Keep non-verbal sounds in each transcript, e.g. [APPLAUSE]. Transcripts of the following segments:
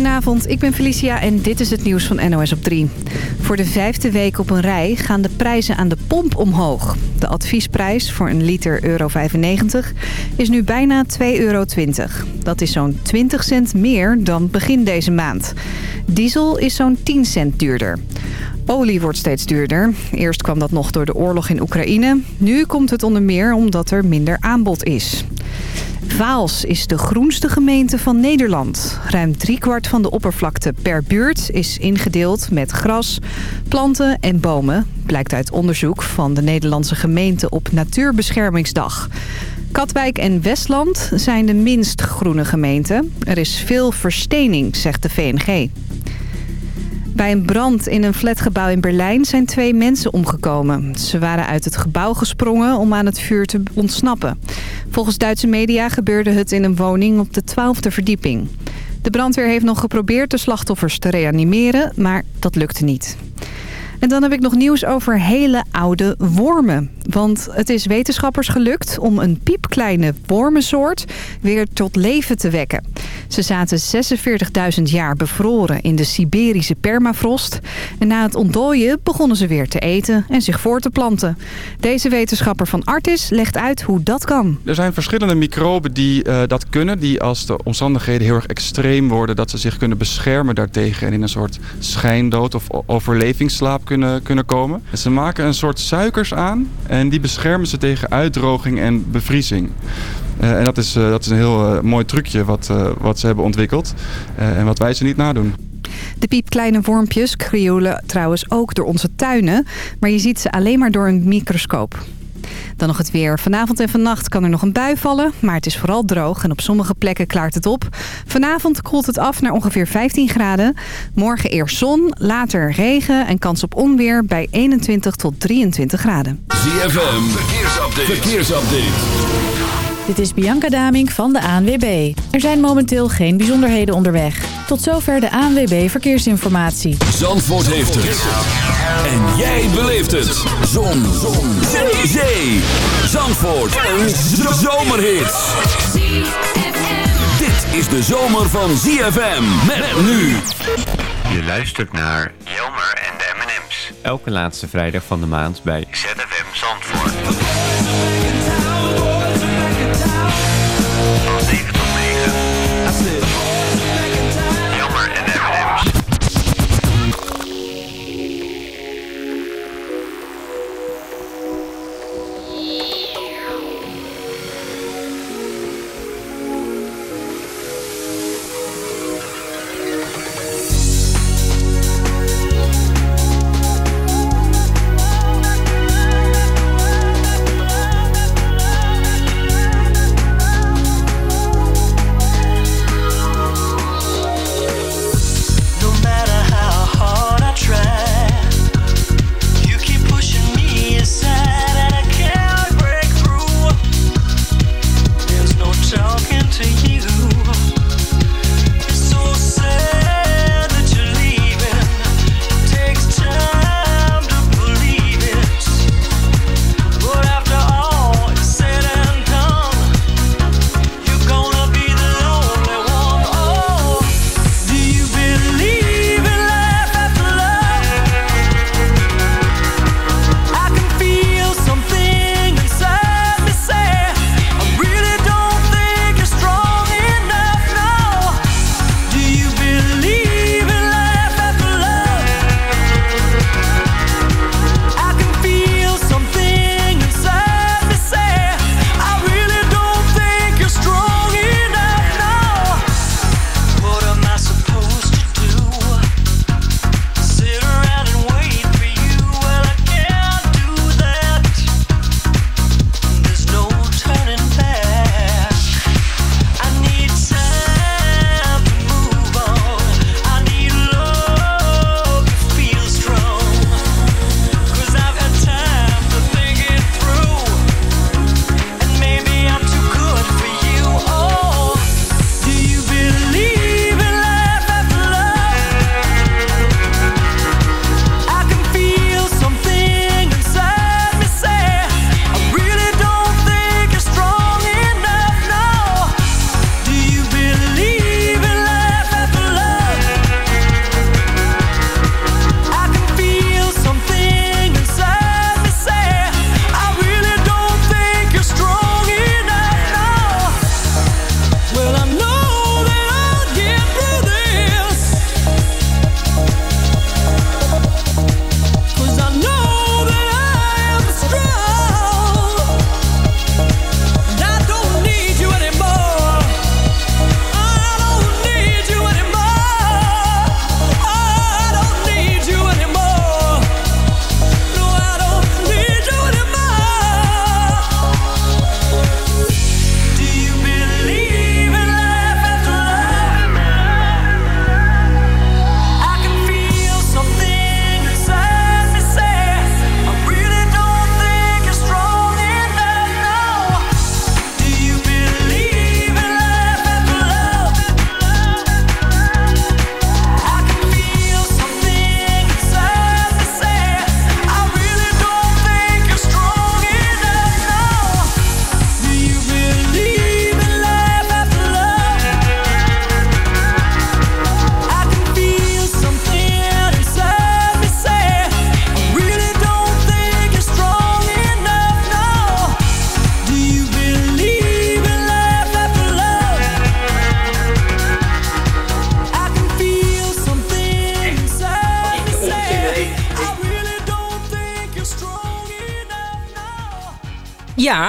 Goedenavond, ik ben Felicia en dit is het nieuws van NOS op 3. Voor de vijfde week op een rij gaan de prijzen aan de pomp omhoog. De adviesprijs voor een liter euro 95 is nu bijna 2,20 euro. Dat is zo'n 20 cent meer dan begin deze maand. Diesel is zo'n 10 cent duurder. Olie wordt steeds duurder. Eerst kwam dat nog door de oorlog in Oekraïne. Nu komt het onder meer omdat er minder aanbod is. Vaals is de groenste gemeente van Nederland. Ruim driekwart van de oppervlakte per buurt is ingedeeld met gras, planten en bomen. Blijkt uit onderzoek van de Nederlandse gemeente op Natuurbeschermingsdag. Katwijk en Westland zijn de minst groene gemeenten. Er is veel verstening, zegt de VNG. Bij een brand in een flatgebouw in Berlijn zijn twee mensen omgekomen. Ze waren uit het gebouw gesprongen om aan het vuur te ontsnappen. Volgens Duitse media gebeurde het in een woning op de twaalfde verdieping. De brandweer heeft nog geprobeerd de slachtoffers te reanimeren, maar dat lukte niet. En dan heb ik nog nieuws over hele oude wormen. Want het is wetenschappers gelukt om een piepkleine wormensoort weer tot leven te wekken. Ze zaten 46.000 jaar bevroren in de Siberische permafrost. En na het ontdooien begonnen ze weer te eten en zich voor te planten. Deze wetenschapper van Artis legt uit hoe dat kan. Er zijn verschillende microben die uh, dat kunnen. Die als de omstandigheden heel erg extreem worden... dat ze zich kunnen beschermen daartegen... en in een soort schijndood of overlevingsslaap kunnen, kunnen komen. En ze maken een soort suikers aan... en die beschermen ze tegen uitdroging en bevriezing. Uh, en dat is, uh, dat is een heel uh, mooi trucje wat, wat ze hebben ontwikkeld. en wat wij ze niet nadoen. De piepkleine wormpjes krioelen trouwens ook door onze tuinen. Maar je ziet ze alleen maar door een microscoop. Dan nog het weer. Vanavond en vannacht kan er nog een bui vallen, maar het is vooral droog en op sommige plekken klaart het op. Vanavond koelt het af naar ongeveer 15 graden. Morgen eerst zon, later regen en kans op onweer bij 21 tot 23 graden. ZFM, verkeersupdate. verkeersupdate. Dit is Bianca Damink van de ANWB. Er zijn momenteel geen bijzonderheden onderweg. Tot zover de ANWB Verkeersinformatie. Zandvoort heeft het. En jij beleeft het. Zon. Zon. Zee. Zee. Zandvoort. Een zomerhit. Dit is de zomer van ZFM. Met nu. Je luistert naar Jelmer en de M&M's. Elke laatste vrijdag van de maand bij ZFM Zandvoort.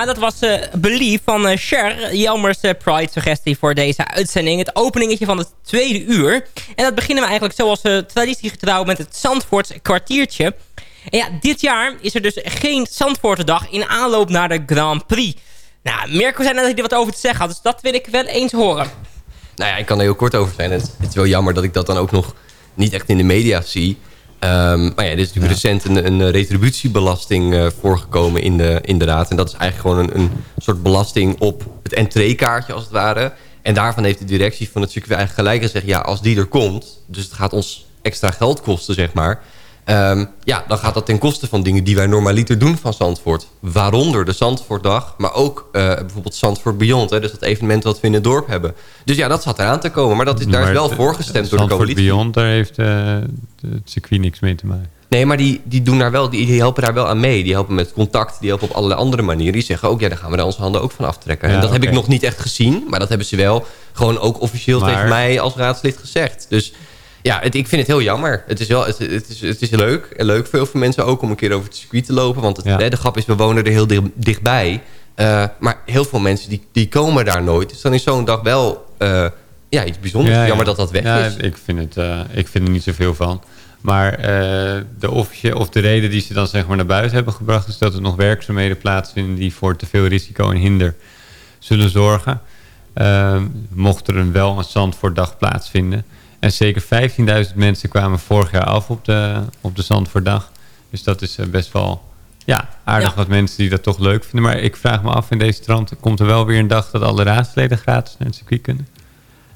Dat was uh, Belief van uh, Cher. Jelmers uh, Pride-suggestie voor deze uitzending. Het openingetje van het tweede uur. En dat beginnen we eigenlijk zoals traditiegetrouw met het Zandvoorts kwartiertje. En ja, dit jaar is er dus geen Zandvoortendag in aanloop naar de Grand Prix. Nou, Mirko zei net dat hij er wat over te zeggen had. Dus dat wil ik wel eens horen. Nou ja, ik kan er heel kort over zijn. Het is wel jammer dat ik dat dan ook nog niet echt in de media zie. Um, maar ja, er is natuurlijk recent een, een retributiebelasting uh, voorgekomen in de, in de raad. En dat is eigenlijk gewoon een, een soort belasting op het entreekaartje als het ware. En daarvan heeft de directie van het circuit eigenlijk gelijk gezegd... ja, als die er komt, dus het gaat ons extra geld kosten, zeg maar... Um, ja, dan gaat dat ten koste van dingen die wij normaliter doen van Zandvoort. Waaronder de Zandvoortdag, maar ook uh, bijvoorbeeld Zandvoort Beyond. Hè, dus dat evenement wat we in het dorp hebben. Dus ja, dat zat eraan te komen. Maar dat is, daar is wel voorgestemd door de coalitie. Zandvoort Beyond, daar heeft uh, het circuit niks mee te maken. Nee, maar die, die, doen daar wel, die, die helpen daar wel aan mee. Die helpen met contact, die helpen op allerlei andere manieren. Die zeggen ook, ja, daar gaan we daar onze handen ook van aftrekken. Ja, en dat okay. heb ik nog niet echt gezien. Maar dat hebben ze wel gewoon ook officieel maar... tegen mij als raadslid gezegd. Dus ja, het, ik vind het heel jammer. Het is, wel, het, het, is, het is leuk. Leuk voor heel veel mensen ook om een keer over het circuit te lopen. Want het, ja. de grap is, we wonen er heel dicht, dichtbij. Uh, maar heel veel mensen die, die komen daar nooit. Dus dan is zo'n dag wel uh, ja, iets bijzonders. Ja, jammer dat dat weg ja, is. Ik vind, het, uh, ik vind er niet zoveel van. Maar de, officie of de reden die ze dan zeg maar naar buiten hebben gebracht... is dat er nog werkzaamheden plaatsvinden... die voor te veel risico en hinder zullen zorgen. mocht er een wel een Zandvoortdag plaatsvinden... En zeker 15.000 mensen kwamen vorig jaar af op de, op de Zandvoortdag. Dus dat is best wel ja, aardig ja. wat mensen die dat toch leuk vinden. Maar ik vraag me af in deze trant, komt er wel weer een dag dat alle raadsleden gratis naar het circuit kunnen?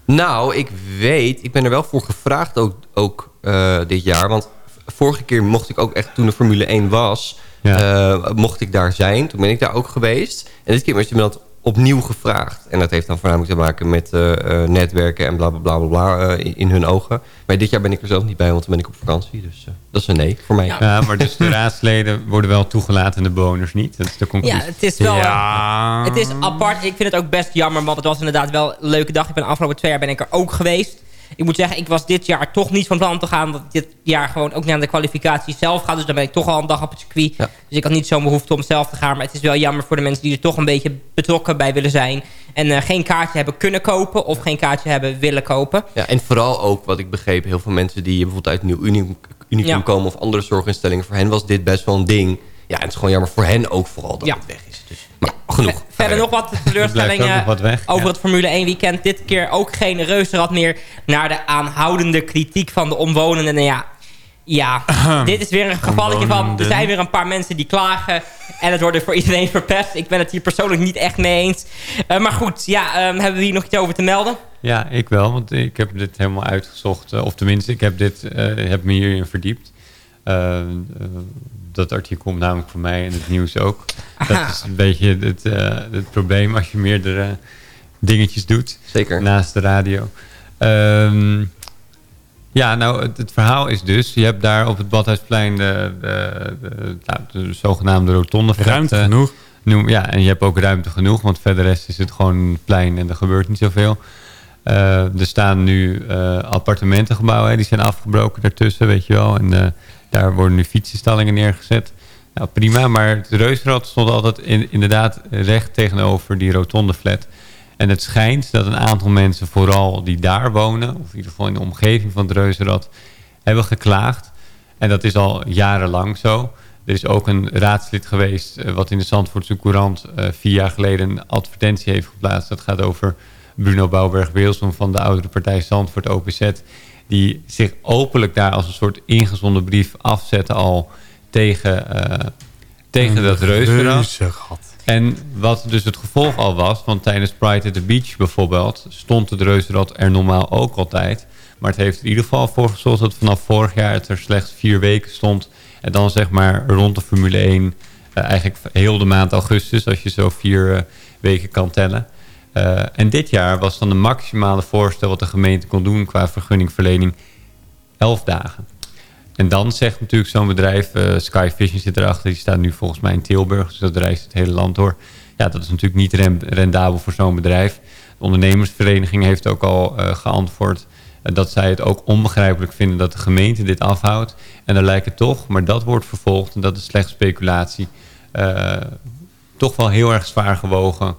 Nou, ik weet, ik ben er wel voor gevraagd ook, ook uh, dit jaar. Want vorige keer mocht ik ook echt, toen de Formule 1 was, ja. uh, mocht ik daar zijn. Toen ben ik daar ook geweest. En dit keer is me dat opnieuw gevraagd. En dat heeft dan voornamelijk te maken met uh, uh, netwerken en bla bla bla, bla uh, in, hun ogen. Maar dit jaar ben ik er zelf niet bij, want dan ben ik op vakantie. Dus dat is een nee voor mij. Ja, maar dus de raadsleden worden wel toegelaten en de bewoners niet. Dat is de conclusie. Ja, het is wel ja. het is apart. Ik vind het ook best jammer, want het was inderdaad wel een leuke dag. Ik ben de afgelopen twee jaar ben ik er ook geweest. Ik moet zeggen, ik was dit jaar toch niet van plan te gaan. Dat ik dit jaar gewoon ook naar de kwalificatie zelf ga. Dus dan ben ik toch al een dag op het circuit. Ja. Dus ik had niet zo'n behoefte om zelf te gaan. Maar het is wel jammer voor de mensen die er toch een beetje betrokken bij willen zijn. En uh, geen kaartje hebben kunnen kopen. Of geen kaartje hebben willen kopen. Ja, en vooral ook wat ik begreep. Heel veel mensen die bijvoorbeeld uit Nieuw Unicum, Unicum ja. komen. Of andere zorginstellingen. Voor hen was dit best wel een ding. Ja, en het is gewoon jammer voor hen ook vooral dat ja. het weg is. Dus, genoeg. Verder nog wat [LAUGHS] teleurstellingen nog wat weg, over ja. het Formule 1 weekend. Dit keer ook geen reuzenrad meer naar de aanhoudende kritiek van de omwonenden. En ja, ja, [CLEARS THROAT] dit is weer een gevalletje van... er zijn weer een paar mensen die klagen... en het wordt er voor iedereen verpest. Ik ben het hier persoonlijk niet echt mee eens. Uh, maar goed, ja, um, hebben we hier nog iets over te melden? Ja, ik wel, want ik heb dit helemaal uitgezocht. Uh, of tenminste, ik heb, dit, uh, heb me hierin verdiept. Dat artikel komt namelijk van mij en het nieuws ook. Aha. Dat is een beetje het, uh, het probleem als je meerdere dingetjes doet. Zeker. Naast de radio. Um, ja, nou, het, het, verhaal is dus... Je hebt daar op het Badhuisplein de, de, de, nou, de zogenaamde rotonde. Ruimte genoeg. Noem, ja, en je hebt ook ruimte genoeg. Want verder rest is het gewoon een plein en er gebeurt niet zoveel. Uh, er staan nu uh, appartementengebouwen. Hè, die zijn afgebroken daartussen, weet je wel. En uh, daar worden nu fietsenstallingen neergezet. Nou, prima, maar het Reusrad stond altijd in, inderdaad recht tegenover die rotonde flat. En het schijnt dat een aantal mensen, vooral die daar wonen... of in ieder geval in de omgeving van het Reuzenrad, hebben geklaagd. En dat is al jarenlang zo. Er is ook een raadslid geweest... wat in de Zandvoortse Courant uh, vier jaar geleden een advertentie heeft geplaatst. Dat gaat over Bruno Bouwberg-Wilson van de oudere partij Zandvoort OPZ die zich openlijk daar als een soort ingezonden brief afzetten al tegen, uh, tegen dat. En wat dus het gevolg al was, want tijdens Pride at the Beach bijvoorbeeld... stond het reuzenrad er normaal ook altijd. Maar het heeft in ieder geval voor gezorgd dat vanaf vorig jaar het er slechts vier weken stond. En dan zeg maar rond de Formule 1, uh, eigenlijk heel de maand augustus... als je zo vier uh, weken kan tellen... Uh, en dit jaar was dan de maximale voorstel wat de gemeente kon doen qua vergunningverlening 11 dagen. En dan zegt natuurlijk zo'n bedrijf, uh, Sky Vision zit erachter, die staat nu volgens mij in Tilburg, dus dat reist het hele land door. Ja, dat is natuurlijk niet rendabel voor zo'n bedrijf. De ondernemersvereniging heeft ook al uh, geantwoord dat zij het ook onbegrijpelijk vinden dat de gemeente dit afhoudt. En dan lijkt het toch, maar dat wordt vervolgd en dat is slechts speculatie, toch wel heel erg zwaar gewogen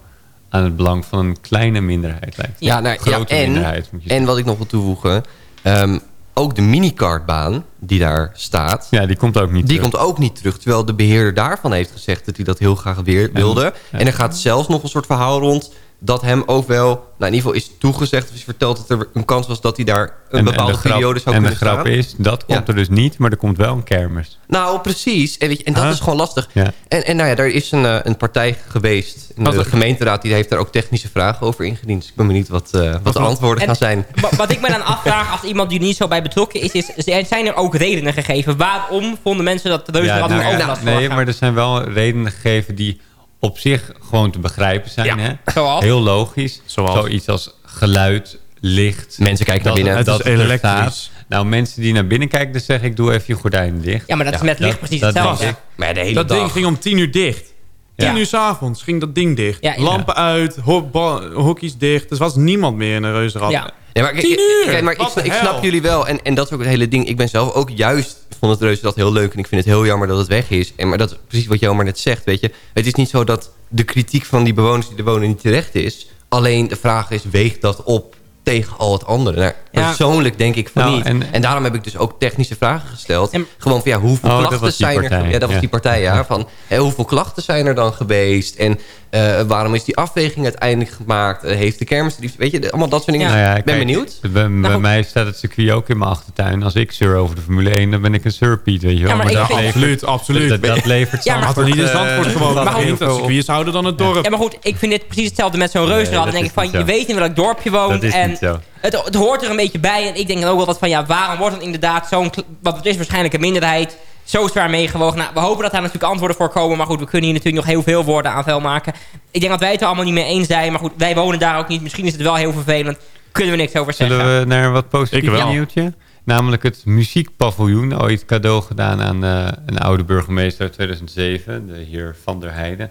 aan het belang van een kleine minderheid lijkt. Ja, nou, ja, Grote en, minderheid, moet je en wat ik nog wil toevoegen... ehm, ook de minikartbaan die daar staat... Ja, die komt ook niet Die terug. komt ook niet terug. Terwijl de beheerder daarvan heeft gezegd dat hij dat heel graag weer wilde. En er gaat zelfs nog een soort verhaal rond... dat hem ook wel, nou in ieder geval is toegezegd... of is verteld dat er een kans was dat hij daar een bepaalde grap- periode zou en kunnen de grap staan. is, dat komt Ja. er dus niet, maar er komt wel een kermis. Nou, precies. En, weet je, en dat Huh? is gewoon lastig. Ja. En, en nou ja, er is een, eh, een partij geweest... in de gemeenteraad, die heeft daar ook technische vragen over ingediend. Dus ik ben benieuwd wat, eh, wat de antwoorden En- gaan zijn. [LAUGHS] Wa- Wat ik me dan afvraag als iemand die er niet zo bij betrokken is... is zijn er ook redenen gegeven? Waarom vonden mensen dat de reuzenrad nou ja, ja, overlast nee, voorgaan? maar er zijn wel redenen gegeven die op zich gewoon te begrijpen zijn. Ja, Hè? zoals? Heel logisch. Zoals? Zoiets als geluid, licht. Mensen kijken naar binnen. Het dat is elektrisch. staat. Nou, mensen die naar binnen kijken, dan zeg ik, doe even je gordijnen dicht. Ja, maar dat is met licht precies dat hetzelfde. denk ik. Maar ja, de hele Dat dag. ding ging om 10 uur dicht. 10 Ja. uur s'avonds ging dat ding dicht. Ja, ja. Lampen uit, ho hokjes dicht. Er was niemand meer in een reuzenrad. Ja. Ja, maar, kijk, 10 uur! kijk, maar ik, de ik snap jullie wel. En, en dat is ook het hele ding. Ik ben zelf ook juist... vond het reuzenrad heel leuk. En ik vind het heel jammer dat het weg is. En, maar dat is precies wat Jelmer net zegt. Weet je. Het is niet zo dat de kritiek van die bewoners die er wonen niet terecht is. Alleen de vraag is, weegt dat op tegen al het andere? Nou. Persoonlijk denk ik van Nou, niet. En, en- daarom heb ik dus ook technische vragen gesteld. En- Gewoon van ja, hoeveel Oh, klachten zijn er... Ja, dat was ja. die partij, ja. Van, hè, hoeveel klachten zijn er dan geweest? En eh, waarom is die afweging uiteindelijk gemaakt? Eh, heeft de kermis... Weet je, allemaal dat soort dingen. Nou ja, ik ben kijk, benieuwd. Bij, goed. mij staat het circuit ook in mijn achtertuin. Als ik zeur over de Formule 1, dan ben ik een surpiet, weet je wel. Ja, maar ik dat, vind- levert, Absoluut, absoluut. dat, dat levert Ja, maar- Had er niet in Zandvoort, gewoon. Maar goed, dat is ouder dan het dorp. Ja, maar goed, ik vind dit precies hetzelfde met zo'n reuzenrad. dan denk ik van, je weet in welk dorp je woont. Dat is niet zo. Het, het hoort er een beetje bij. En ik denk dan ook wel wat van, ja, waarom wordt dan inderdaad zo'n... Want het is waarschijnlijk een minderheid zo zwaar meegewogen. Nou, we hopen dat daar natuurlijk antwoorden voor komen. Maar goed, we kunnen hier natuurlijk nog heel veel woorden aan vuil maken. Ik denk dat wij het er allemaal niet mee eens zijn. Maar goed, wij wonen daar ook niet. Misschien is het wel heel vervelend. Kunnen we niks over zeggen. Zullen we naar een wat Ik positief wel. nieuwtje? Namelijk het muziekpaviljoen. Ooit cadeau gedaan aan eh, een oude burgemeester uit 2007. De heer Van der Heijden.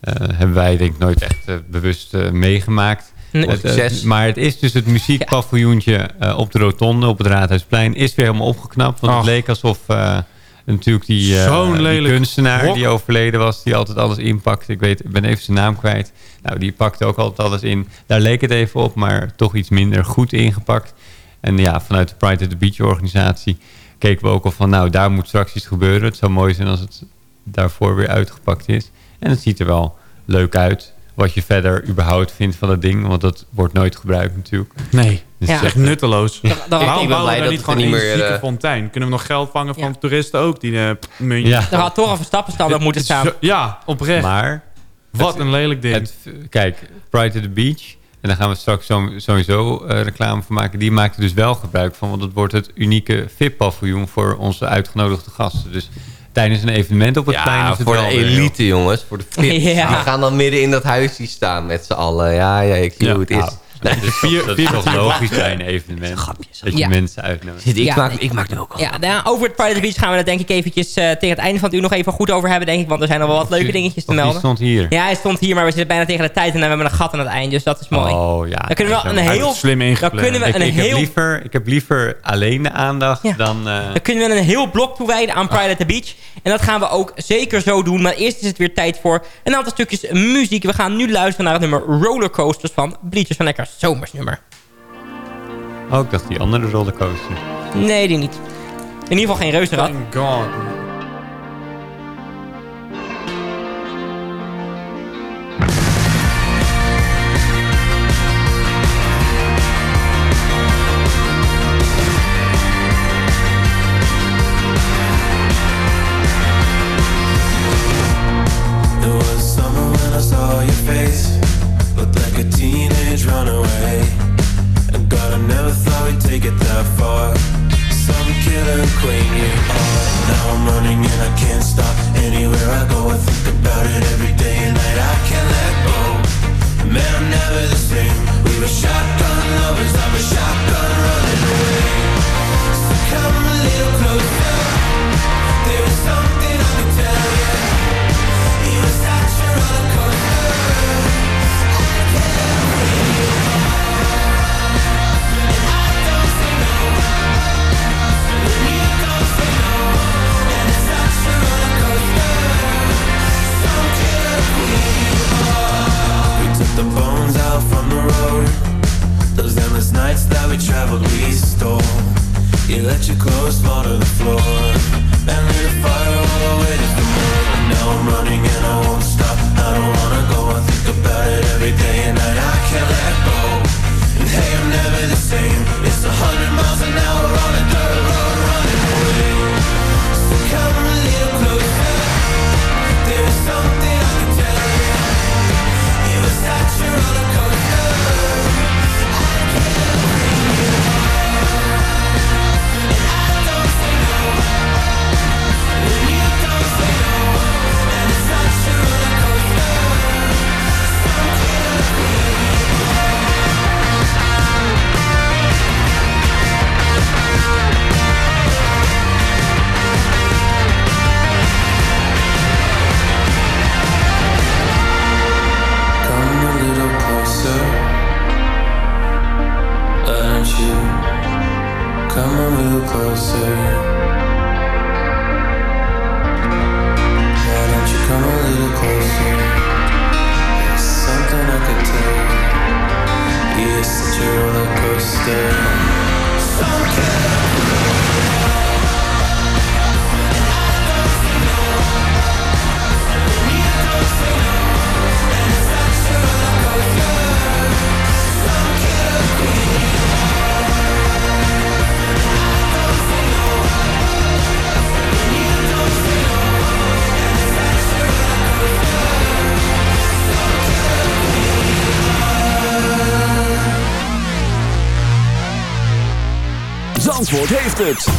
Eh, hebben wij denk ik nooit echt eh, bewust meegemaakt. Het, eh, maar het is dus het muziekpaviljoentje eh, op de rotonde op het Raadhuisplein. Is weer helemaal opgeknapt. Want het leek alsof eh, natuurlijk die, die kunstenaar hok. die overleden was. Die altijd alles inpakte. Ik, weet, ik ben even zijn naam kwijt. Nou, die pakte ook altijd alles in. Daar leek het even op, maar toch iets minder goed ingepakt. En ja, vanuit de Pride at the Beach organisatie keken we ook al van... nou, daar moet straks iets gebeuren. Het zou mooi zijn als het daarvoor weer uitgepakt is. En het ziet er wel leuk uit. Wat je verder überhaupt vindt van dat ding. Want dat wordt nooit gebruikt natuurlijk. Nee, Dus Ja. dat is echt nutteloos. Ik Waarom bouwen blij we daar dat niet het gewoon niet meer, zieke eh, fontein? Kunnen we nog geld vangen van Ja. toeristen ook? Die uh, muntjes. Ja, Er had toch een verstappenstand op moeten staan. Zo- Ja, oprecht. maar... Wat het- een lelijk ding. Het, kijk, Pride at the Beach. En daar gaan we straks sowieso eh, reclame voor maken. Die maakt er dus wel gebruik van. Want het wordt het unieke VIP-paviljoen voor onze uitgenodigde gasten. Dus tijdens een evenement op het plein Ja, is het voor de wel elite, jongens. Voor de fit. [LAUGHS] Ja. Die gaan dan midden in dat huisje staan met z'n allen. Ja, ja, ik zie Ja. hoe het is. Nou, dat is, Vier- toch, dat is vier- toch logisch bij een evenement. Dat je Ja. mensen uitnodigt. ik, Ja, maak, ik- ik maak nu ook al. Ja, nou, over het the Beach gaan we het denk ik eventjes eh, tegen het einde van het uur nog even goed over hebben, denk ik. Want er zijn nog wel wat leuke dingetjes te melden. stond hier. Ja, hij stond hier, maar we zitten bijna tegen de tijd en we hebben een gat aan het eind. Dus dat is mooi. Oh ja. Dan kunnen we wel een Hij heel... slim Dan ingepland. kunnen we Ik, een ik, heb heel... liever, ik heb liever alleen de aandacht Ja. dan... eh, Dan kunnen we een heel blok toewijden aan Pride at the Beach. En dat gaan we ook zeker zo doen. Maar eerst is het weer tijd voor een aantal stukjes muziek. We gaan nu luisteren naar het nummer Rollercoasters van Bleachers van Zomersnummer. Oh, ik dacht die andere rollercoaster. Nee, die niet. In ieder geval geen reuzenrad. Thank God. Zandvoort heeft het.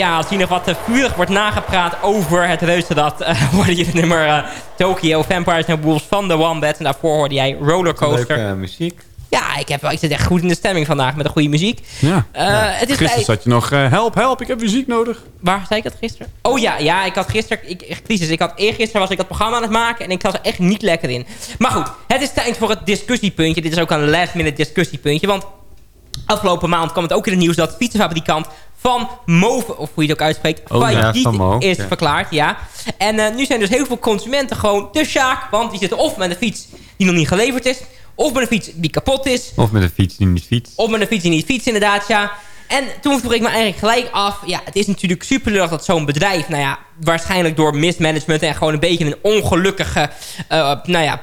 Ja, als hier nog wat uh, vurig wordt nagepraat over het reuzenrad... Uh, [LAUGHS] hoorde je het nummer uh, Tokyo Vampires and Wolves van de Wombat. En daarvoor hoorde jij Rollercoaster. Leuke muziek. Ja, ik, heb, ik zit echt goed in de stemming vandaag met een goede muziek. Ja. Uh, het is Gisteren zat je nog, uh, help, help, ik heb muziek nodig. Waar zei ik dat gisteren? Oh ja, ja, ik had gisteren, ik, crisis, ik had, eergisteren was ik dat programma aan het maken en ik zat er echt niet lekker in. Maar goed, het is tijd voor het discussiepuntje. Dit is ook een last minute discussiepuntje, want afgelopen maand kwam het ook in het nieuws dat fietsenfabrikant van Move, of hoe je het ook uitspreekt, oh, failliet ja, Move, is ja. verklaard. Ja. En uh, nu zijn dus heel veel consumenten gewoon de sjaak, want die zitten of met een fiets die nog niet geleverd is, of met een fiets die kapot is. Of met een fiets die niet fietst. Of met een fiets die niet fietst, inderdaad, ja. En toen vroeg ik me eigenlijk gelijk af... ja, het is natuurlijk super lullig dat zo'n bedrijf... nou ja, waarschijnlijk door mismanagement... en gewoon een beetje een ongelukkige... Uh, nou ja,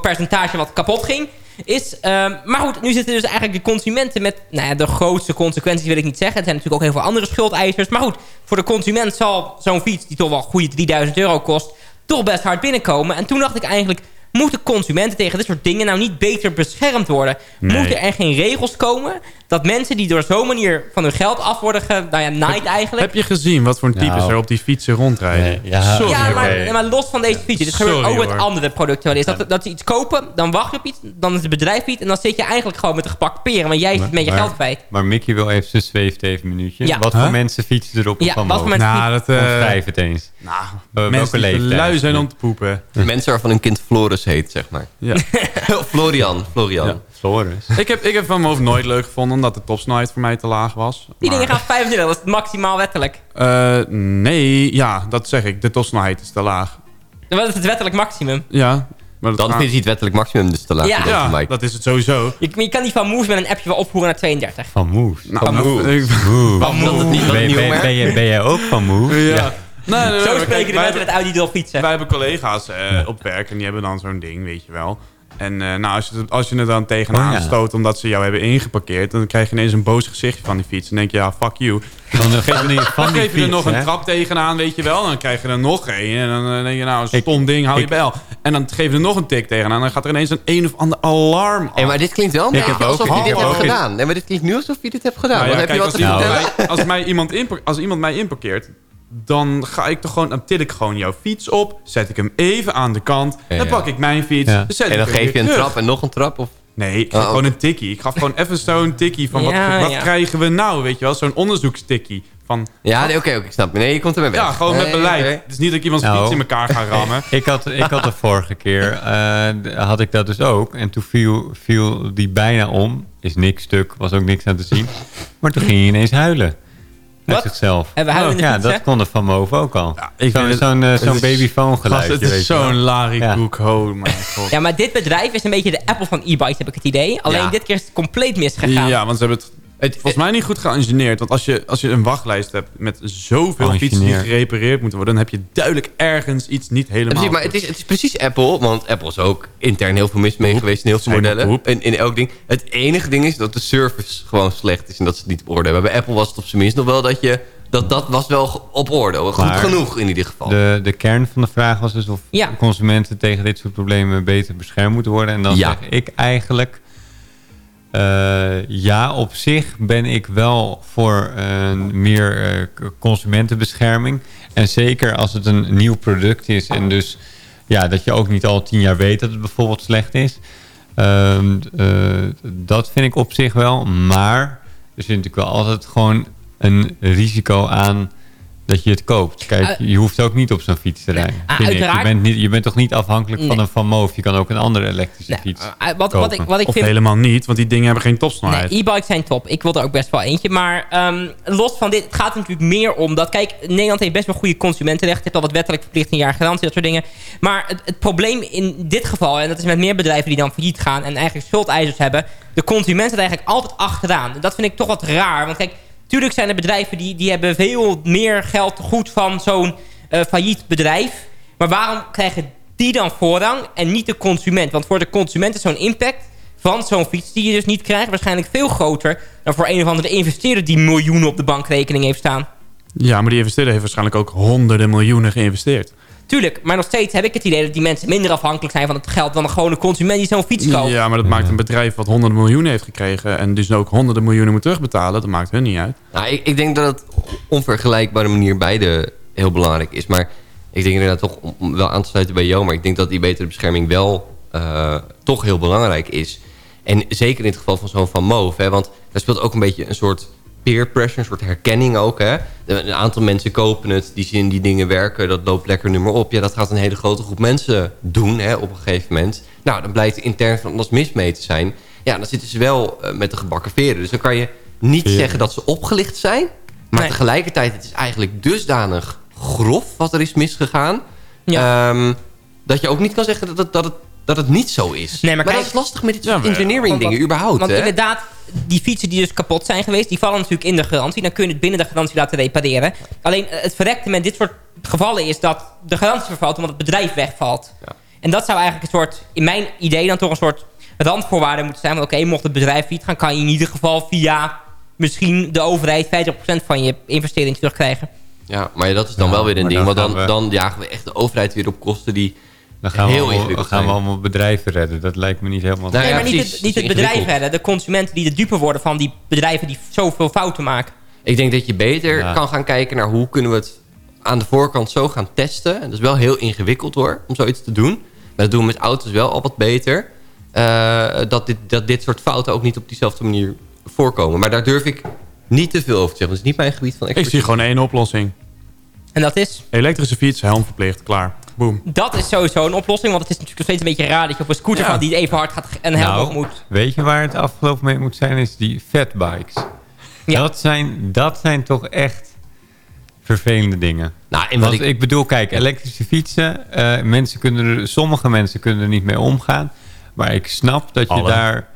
percentage wat kapot ging... Is, uh, maar goed, nu zitten dus eigenlijk de consumenten met nou ja, de grootste consequenties wil ik niet zeggen. Er zijn natuurlijk ook heel veel andere schuldeisers. Maar goed, voor de consument zal zo'n fiets die toch wel goede 3000 euro kost... toch best hard binnenkomen. En toen dacht ik eigenlijk moeten consumenten tegen dit soort dingen nou niet beter beschermd worden? Nee. Moeten er geen regels komen dat mensen die door zo'n manier van hun geld af worden ge, nou ja, naaid eigenlijk... Heb je gezien wat voor types Nou. er op die fietsen rondrijden? Nee, ja. Sorry, ja, maar, maar los van deze fietsen. Dit gebeurt Sorry, ook met andere producten wel eens. Dat, dat ze iets kopen, dan wacht je op iets, dan is het bedrijf iets... en dan zit je eigenlijk gewoon met een gepakt peren. Want jij zit met je Maar- geld kwijt. Maar Mickey wil even, ze zweeft even een minuutje. Ja. Wat Huh? voor mensen fietsen erop Ja, van wat voor mensen- Nou, dat... eh, Omschrijf het eens. nou, welke mensen die leeftijd? lui zijn om te poepen. Mensen waarvan een kind Floris heet, zeg maar. Ja. [LAUGHS] Florian, Florian. Ja. Floris. ik, heb, ik heb van mijn hoofd nooit leuk gevonden... omdat de topsnelheid voor mij te laag was. Die Maar, dingen gaan 25, dat is maximaal wettelijk. eh, nee, ja, dat zeg ik. De topsnelheid is te laag. Wat is het wettelijk maximum? Ja. Maar dat Dan je het wettelijk maximum dus te laag. Ja. Ja, Mike. dat is het sowieso. Je, je kan niet van Moves met een appje wel opvoeren naar 32. Van Moves. Nou, ik- Moves. [LAUGHS] Is Ben, jij ook van Moves? ja. Nee, nee, Zo spreken kijk, de mensen het uit die door fietsen. Wij hebben collega's eh, op werk en die hebben dan zo'n ding, weet je wel. En eh, nou, als, je, als je er dan tegenaan Oh, ja. stoot omdat ze jou hebben ingeparkeerd... dan krijg je ineens een boos gezichtje van die fiets. Dan denk je, ja, fuck you. Van, de, van die, Dan van die geef je er nog een trap tegenaan, weet je wel. Dan krijg je er nog een. En dan eh, denk je, nou, een Ik- stom ding, hou je bel. En dan geef je er nog een tik tegenaan. Dan gaat er ineens een een of ander alarm af. Hey, maar dit klinkt wel een beetje alsof je dit heb hebt gedaan. Nee, maar dit klinkt nu alsof je dit hebt gedaan. Nou ja, heb je wat als, te Nou, vertellen? iemand, mij, als, mij iemand als iemand mij inparkeert... dan ga ik toch gewoon, dan til ik gewoon jouw fiets op. Zet ik hem even aan de kant. Ja, dan ja. pak ik mijn fiets. Ja. dan zet En ik dan geef je een terug. trap en nog een trap? Of... Nee, ik gaf Oh. gewoon een tikkie. Ik gaf gewoon even zo'n tikkie van wat, Ja, wat ja. krijgen we nou, weet je wel? Zo'n onderzoekstikkie. Van, Ja, nee, oké, oké, ik snap. Nee, je komt er mee weg. ja, gewoon met beleid. Het is niet dat ik iemands Nou. fiets in elkaar ga [LAUGHS] rammen. Ik had, ik had de vorige keer, eh, had ik dat dus ook. En toen viel, viel die bijna om. Is niks stuk, was ook niks aan te zien. Maar toen ging hij ineens huilen. Wat? zichzelf. En we de ja, fiets, dat hè? kon er van boven ook al. ik Zo'n zo'n, eh, babyfoon het weet is zo'n larikoek. Ja. Oh mijn god. Ja, maar dit bedrijf is een beetje de Apple van e-bikes, heb ik het idee. Alleen Ja. dit keer is het compleet misgegaan. Ja, want ze hebben het Het, volgens mij niet goed geïngineerd. Want als je, als je een wachtlijst hebt met zoveel fietsen die gerepareerd moeten worden... dan heb je duidelijk ergens iets niet helemaal Precies, maar het is, het is precies Apple, want Apple is ook intern heel veel mis mee geweest in heel veel modellen. poep. In, in elk ding. Het enige ding is dat de service gewoon slecht is en dat ze het niet op orde hebben. Bij Apple was het op zijn minst nog wel dat je... Dat, dat was wel op orde. Goed Maar genoeg in ieder geval. De, de kern van de vraag was dus of Ja. consumenten tegen dit soort problemen beter beschermd moeten worden. En dan Ja. zeg ik eigenlijk... eh, ja, op zich ben ik wel voor meer eh, consumentenbescherming. En zeker als het een nieuw product is. En dus ja, dat je ook niet al tien jaar weet dat het bijvoorbeeld slecht is. Ehm, eh, dat vind ik op zich wel. Maar er zit natuurlijk wel altijd gewoon een risico aan dat je het koopt. Kijk, Uh, je hoeft ook niet op zo'n fiets te rijden. ah, ik. Je, uiteraard. bent niet, je bent toch niet afhankelijk van een Van Moof. Je kan ook een andere elektrische Nee, fiets eh, wat, wat, ik, kopen. wat ik Of vind... helemaal niet, want die dingen hebben geen topsnelheid. Nee, e-bikes zijn top. Ik wil er ook best wel eentje. Maar ehm, los van dit, het gaat er natuurlijk meer om dat... Kijk, Nederland heeft best wel goede consumentenrecht. Je hebt al wat wettelijk verplicht een jaar garantie, dat soort dingen. Maar het, het probleem in dit geval... en dat is met meer bedrijven die dan failliet gaan... en eigenlijk schuldeisers hebben... de consument staat eigenlijk altijd achteraan. Dat vind ik toch wat raar. Want kijk, tuurlijk zijn er bedrijven... die, die hebben veel meer geld goed van zo'n eh, failliet bedrijf. Maar waarom krijgen die dan voorrang en niet de consument? Want voor de consument is zo'n impact van zo'n fiets die je dus niet krijgt... waarschijnlijk veel groter dan voor een of andere investeerder... die miljoenen op de bankrekening heeft staan. Ja, maar die investeerder heeft waarschijnlijk ook honderden miljoenen geïnvesteerd. Tuurlijk, maar nog steeds heb ik het idee dat die mensen minder afhankelijk zijn van het geld dan een gewone consument die zo'n fiets koopt. Ja, maar dat maakt een bedrijf wat honderden miljoenen heeft gekregen... en dus ook honderden miljoenen moet terugbetalen. Dat maakt hun niet uit. Nou, ik, ik denk dat het op onvergelijkbare manier beide heel belangrijk is. Maar ik denk inderdaad toch, om- wel aan te sluiten bij jou... maar ik denk dat die betere bescherming wel eh, toch heel belangrijk is. En zeker in het geval van zo'n Van Moof. Hè, want daar speelt ook een beetje een soort peer pressure, een soort herkenning ook. Hè. Een aantal mensen kopen het, die zien die dingen werken... dat loopt lekker nummer op. Ja, dat gaat een hele grote groep mensen doen hè, op een gegeven moment. Nou, dan blijkt er intern van alles mis mee te zijn. Ja, dan zitten ze wel eh, met de gebakken veren. Dus dan kan je niet Ja. zeggen dat ze opgelicht zijn... Maar tegelijkertijd, het is eigenlijk dusdanig grof wat er is misgegaan... ehm, dat je ook niet kan zeggen dat het, dat het, dat het niet zo is. Nee, maar maar kijk- dat is lastig met dit soort Want- engineering dingen want- überhaupt. Want hè? inderdaad, die fietsen die dus kapot zijn geweest... die vallen natuurlijk in de garantie. Dan kun je het binnen de garantie laten repareren. Alleen eh, het verrekte met dit soort gevallen is... dat de garantie vervalt omdat het bedrijf wegvalt. En dat zou eigenlijk een soort, in mijn idee... dan toch een soort randvoorwaarde moeten zijn. Oké, mocht het bedrijf niet gaan... kan je in ieder geval via misschien de overheid... 50% van je investering terugkrijgen. Ja, maar dat is dan Ja, wel weer een ding. dan Want dan, we- dan jagen we echt de overheid weer op kosten die Dan gaan we, heel allemaal, ingewikkeld gaan we allemaal bedrijven redden. Dat lijkt me niet helemaal... Nou nee, ja, maar niet het, niet Het bedrijf redden. De consumenten die de dupe worden van die bedrijven... die zoveel fouten maken. Ik denk dat je beter Ja. kan gaan kijken naar hoe kunnen we het aan de voorkant zo gaan testen. En dat is wel heel ingewikkeld hoor, om zoiets te doen. Maar dat doen we met auto's wel al wat beter. Eh, dat, dit, dat dit soort fouten ook niet op diezelfde manier voorkomen. Maar daar durf ik niet te veel over te zeggen. want Het is niet mijn gebied van Ik expertise. zie gewoon één oplossing. En dat is... Elektrische fiets, helm verplicht, klaar. Boom. Dat is sowieso een oplossing. Want het is natuurlijk nog steeds een beetje raar... dat je op een scooter Ja. gaat die even hard gaat en helm Nou, moet. weet je waar het afgelopen mee moet zijn? Is die fatbikes. Ja. Dat, zijn, dat zijn toch echt vervelende dingen. Nou, en wat ik, ik, bedoel, kijk, elektrische fietsen... eh, mensen kunnen er, sommige mensen kunnen er niet mee omgaan. Maar ik snap dat je Alle. daar...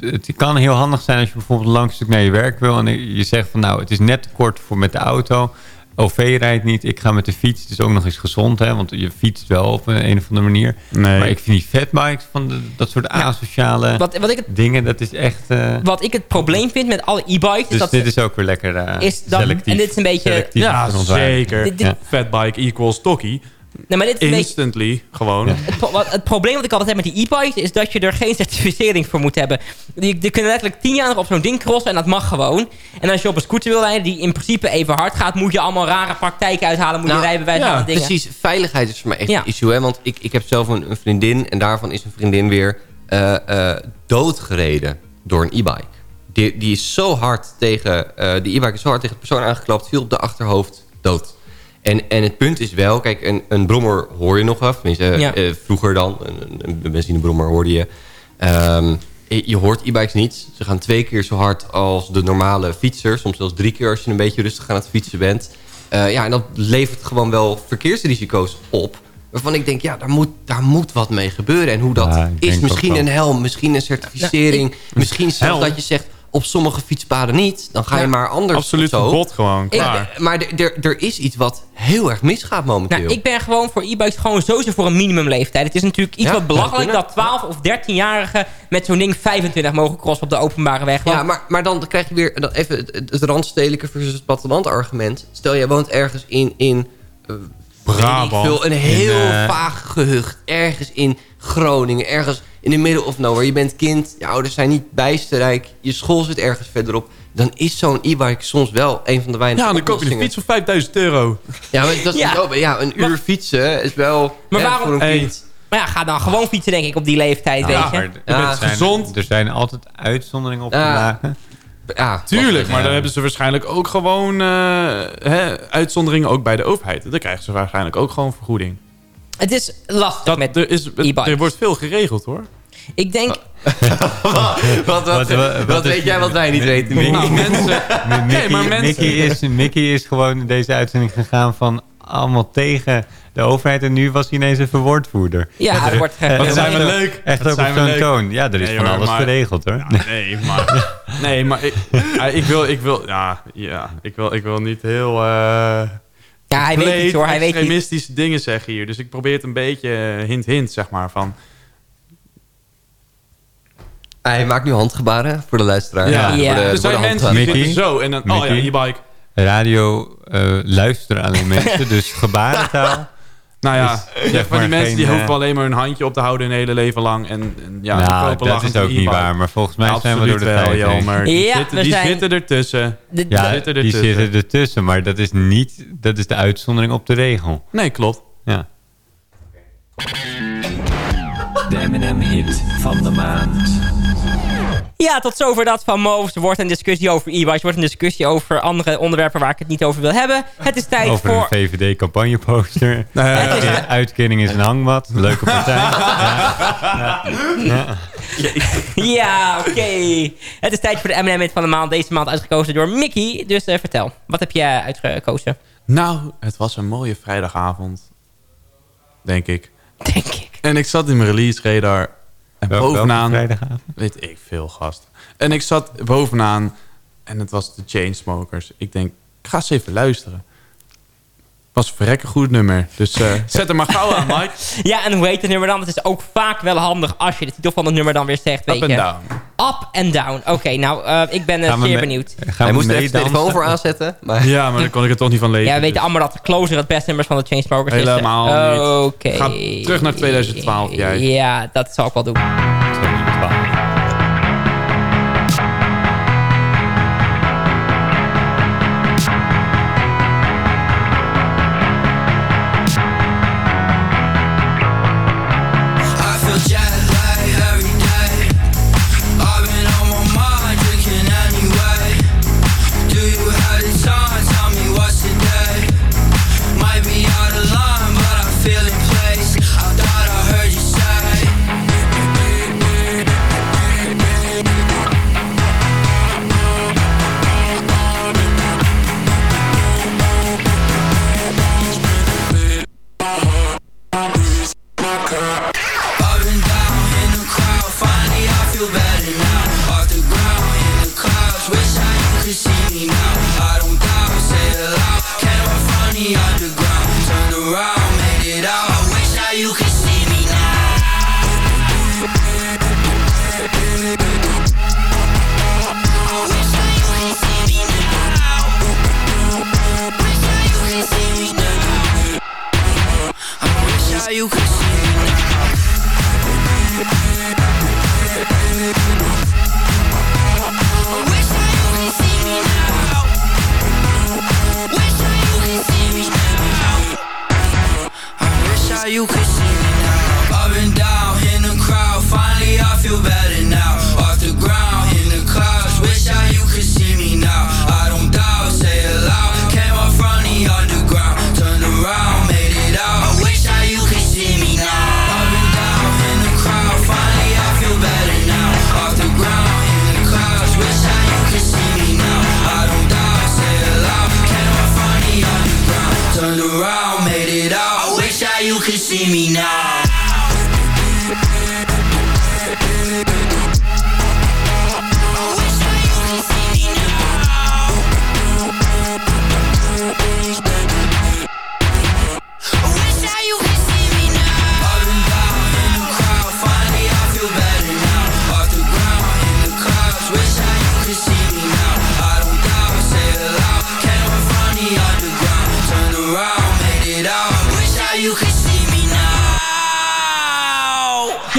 Het, het kan heel handig zijn als je bijvoorbeeld een lang stuk naar je werk wil... en je zegt van nou, het is net te kort voor met de auto... OV rijdt niet, ik ga met de fiets. Het is ook nog eens gezond, hè, want je fietst wel op een, een of andere manier. Nee. Maar ik vind die fatbikes van de, dat soort asociale Wat, wat, ik het, dingen, dat is echt... eh, wat ik het probleem vind met alle e-bikes... is dus dat dit is ook weer lekker eh, Is dat- en dit is een beetje- Ja, zeker. Dit- dit- Ja. Fatbike equals tokkie. Nee, maar dit is een beetje... Instantly, gewoon. Het, pro- wat- het probleem wat ik altijd heb met die e-bikes... is dat je er geen certificering voor moet hebben. Die, die kunnen letterlijk tien jaar op zo'n ding crossen... en dat mag gewoon. En als je op een scooter wil rijden... die in principe even hard gaat... moet je allemaal rare praktijken uithalen. Moet Nou, je rijbewijs ja, en dingen. precies, veiligheid is voor mij echt Ja. een issue. Hè? Want ik, ik heb zelf een, een vriendin en daarvan is een vriendin weer eh, eh, doodgereden door een e-bike. Die, die is zo hard tegen, eh die e-bike is zo hard tegen de persoon aangeklapt, viel op de achterhoofd, dood. En, en het punt is wel, kijk, een, een brommer hoor je nog af. Tenminste, Ja. eh, vroeger dan, een, een, een benzinebrommer hoorde je. Ehm, je je hoort e-bikes niet. Ze gaan twee keer zo hard als de normale fietser. Soms zelfs drie keer als je een beetje rustig aan het fietsen bent. Eh, ja, en dat levert gewoon wel verkeersrisico's op. Waarvan ik denk, ja, daar moet, daar moet wat mee gebeuren. En hoe dat Ja, is, misschien een helm, misschien een certificering. misschien zelfs dat je zegt, op sommige fietspaden niet. Dan ga je Ja, maar anders Absoluut verbod gewoon, Ik- klaar. Maar er- is iets wat heel erg misgaat momenteel. Nou, ik ben gewoon voor e-bikes gewoon sowieso voor een minimumleeftijd. Het is natuurlijk iets Ja, wat belachelijk dat 12 of 13-jarigen met zo'n ding 25 mogen crossen op de openbare weg. Want- Ja, maar, maar dan krijg je weer dan even het, randstedelijke versus het platteland argument. Stel, jij woont ergens in, in eh, Brabant. veel, een heel In, eh, vaag gehucht. Ergens in Groningen, ergens in de middle of nowhere. Je bent kind, je ouders zijn niet bijsterrijk. Je school zit ergens verderop. Dan is zo'n e-bike soms wel een van de weinige Ja, dan koop je een fiets voor 5000 euro. Ja, maar dat is Ja. wel- ja, een uur Maar- fietsen is wel Maar hè, waarom- voor een Hey. kind. Maar ja, ga dan gewoon fietsen denk ik op die leeftijd, Ja, weet je. maar Ja, er zijn, gezond. Er zijn altijd uitzonderingen op Ja. Ja, Tuurlijk, maar dan hebben ze waarschijnlijk ook gewoon eh, hè, uitzonderingen ook bij de overheid. Dan krijgen ze waarschijnlijk ook gewoon vergoeding. Het is lastig Dat, met er, is, er wordt veel geregeld hoor. Ik denk, [LAUGHS] wat, wat, wat, wat- wat is- weet jij wat wij niet weten? Mickey? Nou, mensen, Mickey, Nee, maar mensen- Mickey, is, Mickey is gewoon in deze uitzending gegaan van allemaal tegen de overheid. En nu was hij ineens een verwoordvoerder. ja, wordt... Wat eh, zijn we leuk. Echt ook op zijn we zo'n toon. Ja, er is Nee, van alles maar- geregeld hoor. Ja, nee, maar, nee, maar [LAUGHS] ik, wil, ik, wil, ja, ja, ik, wil, ik wil niet heel... eh ja, hij weet iets hoor, hij weet extremistische dingen zeggen hier. Dus ik probeer het een beetje eh, hint-hint, zeg maar. Van, Hij maakt nu handgebaren voor de luisteraar. ja, Ja. Voor de, er zijn mensen die zitten zo en dan, oh ja, Mickey? e-bike. Radio eh, luisteren alleen [LAUGHS] mensen. Dus gebarentaal. Nou ja, Dus, zeg van die maar mensen die hoeven eh, alleen maar hun handje op te houden hun hele leven lang. En, en ja, die nou, kopen dat is ook niet waar. Maar volgens mij zijn we Absoluut door de wel, tijd. Die, Ja, zitten, we die zijn- zitten ertussen. De- Ja, zitten die ertussen. zitten ertussen. Maar dat is niet... Dat is de uitzondering op de regel. Nee, klopt. Ja. De M&M hit van de maand. Ja, tot zover dat van Moves. Er wordt een discussie over e-bikes. Er wordt een discussie over andere onderwerpen waar ik het niet over wil hebben. Het is tijd Over voor... een VVD-campagneposter. [LAUGHS] Eh, Uitkering is een hangmat. Leuke partij. [LAUGHS] ja. Ja. Ja, oké. Het is tijd voor de M&M van de maand. Deze maand uitgekozen door Mickey. Dus eh, vertel, wat heb jij uitgekozen? Nou, het was een mooie vrijdagavond. Denk ik. Denk ik. En ik zat in mijn release radar. En Wel- bovenaan... Weet ik veel, gast. En ik zat bovenaan. En het was de Chainsmokers. Ik denk, ik ga eens even luisteren. Was een verrekken goed nummer. Dus eh, [LAUGHS] zet hem maar gauw aan, Mike. [LAUGHS] Ja, en hoe heet het nummer dan? Het is ook vaak wel handig als je de titel van het nummer dan weer zegt. Weet Up je. and down. Up and down. Oké, nou, eh, ik ben eh, zeer me- benieuwd. Gaan Hij we moest er even de telefoon voor aanzetten. Maar Ja, maar dan kon ik het toch niet van lezen. Ja, we weten dus. allemaal dat Closer het beste nummer van de Chainsmokers is. Helemaal niet. Oké. Ga terug naar 2012, jij. Ja, dat zal ik wel doen.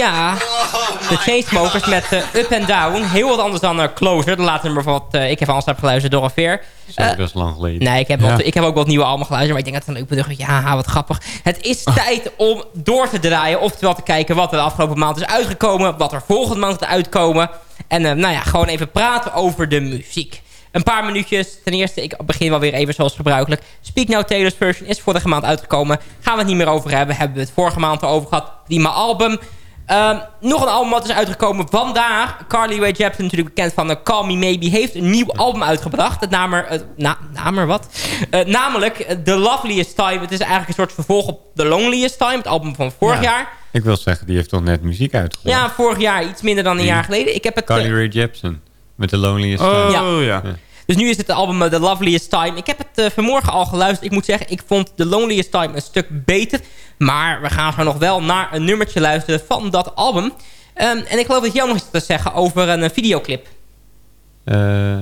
Ja, de Chainsmokers met eh, Up and Down. Heel wat anders dan eh, Closer. De laatste nummer van wat eh, ik even anders heb geluisterd door Affair. Zo, dat is lang geleden. Nee, ik heb, Ja. wat, ik heb ook wat nieuwe album geluisterd. Maar ik denk dat het een leuk. Ja, wat grappig. Het is tijd om door te draaien. Oftewel te kijken wat er de afgelopen maand is uitgekomen. Wat er volgende maand gaat uitkomen. En nou ja, gewoon even praten over de muziek. Een paar minuutjes. Ten eerste, ik begin wel weer even zoals gebruikelijk. Speak Now Taylor's version is vorige maand uitgekomen. Gaan we het niet meer over hebben. Hebben we het vorige maand over gehad. Prima album. Ehm, nog een album wat is uitgekomen vandaag. Carly Rae Jepsen, natuurlijk bekend van uh, Call Me Maybe, heeft een nieuw album uitgebracht. Het namer, uh, na, namer wat? Uh, namelijk uh, The Loveliest Time. Het is eigenlijk een soort vervolg op The Loneliest Time, het album van vorig Ja. jaar. Ik wil zeggen, die heeft toch net muziek uitgebracht? Ja, vorig jaar, iets minder dan een jaar geleden. Ik heb het, Carly uh, Rae Jepsen. Met The Loneliest Oh, Time. ja. Dus nu is het album The Loveliest Time. Ik heb het uh, vanmorgen al geluisterd. Ik moet zeggen, ik vond The Loneliest Time een stuk beter. Maar we gaan zo nog wel naar een nummertje luisteren van dat album. Um, en ik geloof dat Jan nog iets te zeggen over een, een videoclip. Uh,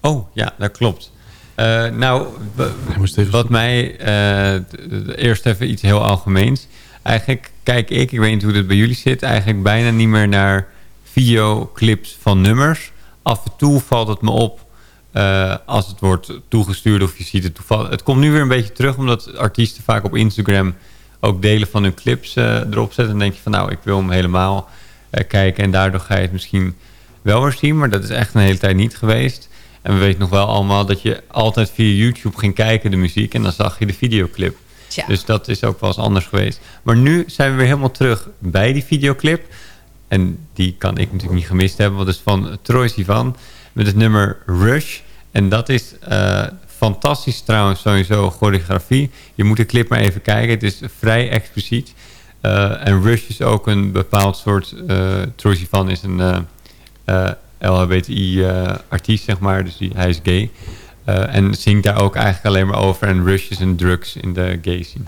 oh, ja, dat klopt. Eh, nou, wat mij... eh, eerst even iets heel algemeens. Eigenlijk kijk ik, ik weet niet hoe het bij jullie zit... eigenlijk bijna niet meer naar videoclips van nummers. Af en toe valt het me op eh, als het wordt toegestuurd of je ziet het toevallig. Het komt nu weer een beetje terug... omdat artiesten vaak op Instagram ook delen van hun clips eh, erop zetten. Dan denk je van nou, ik wil hem helemaal eh, kijken... en daardoor ga je het misschien wel weer zien... maar dat is echt een hele tijd niet geweest... En we weten nog wel allemaal dat je altijd via YouTube ging kijken de muziek. En dan zag je de videoclip. Dus dat is ook wel eens anders geweest. Maar nu zijn we weer helemaal terug bij die videoclip. En die kan ik natuurlijk niet gemist hebben. Want het is van Troy Sivan met het nummer Rush. En dat is eh, fantastisch trouwens sowieso choreografie. Je moet de clip maar even kijken. Het is vrij expliciet. Eh, en Rush is ook een bepaald soort... eh Troy Sivan is een... eh, eh, LHBTI-artiest, zeg maar. Dus die, hij is gay. Eh, en zingt daar ook eigenlijk alleen maar over. En Rush is en drugs in de gay scene.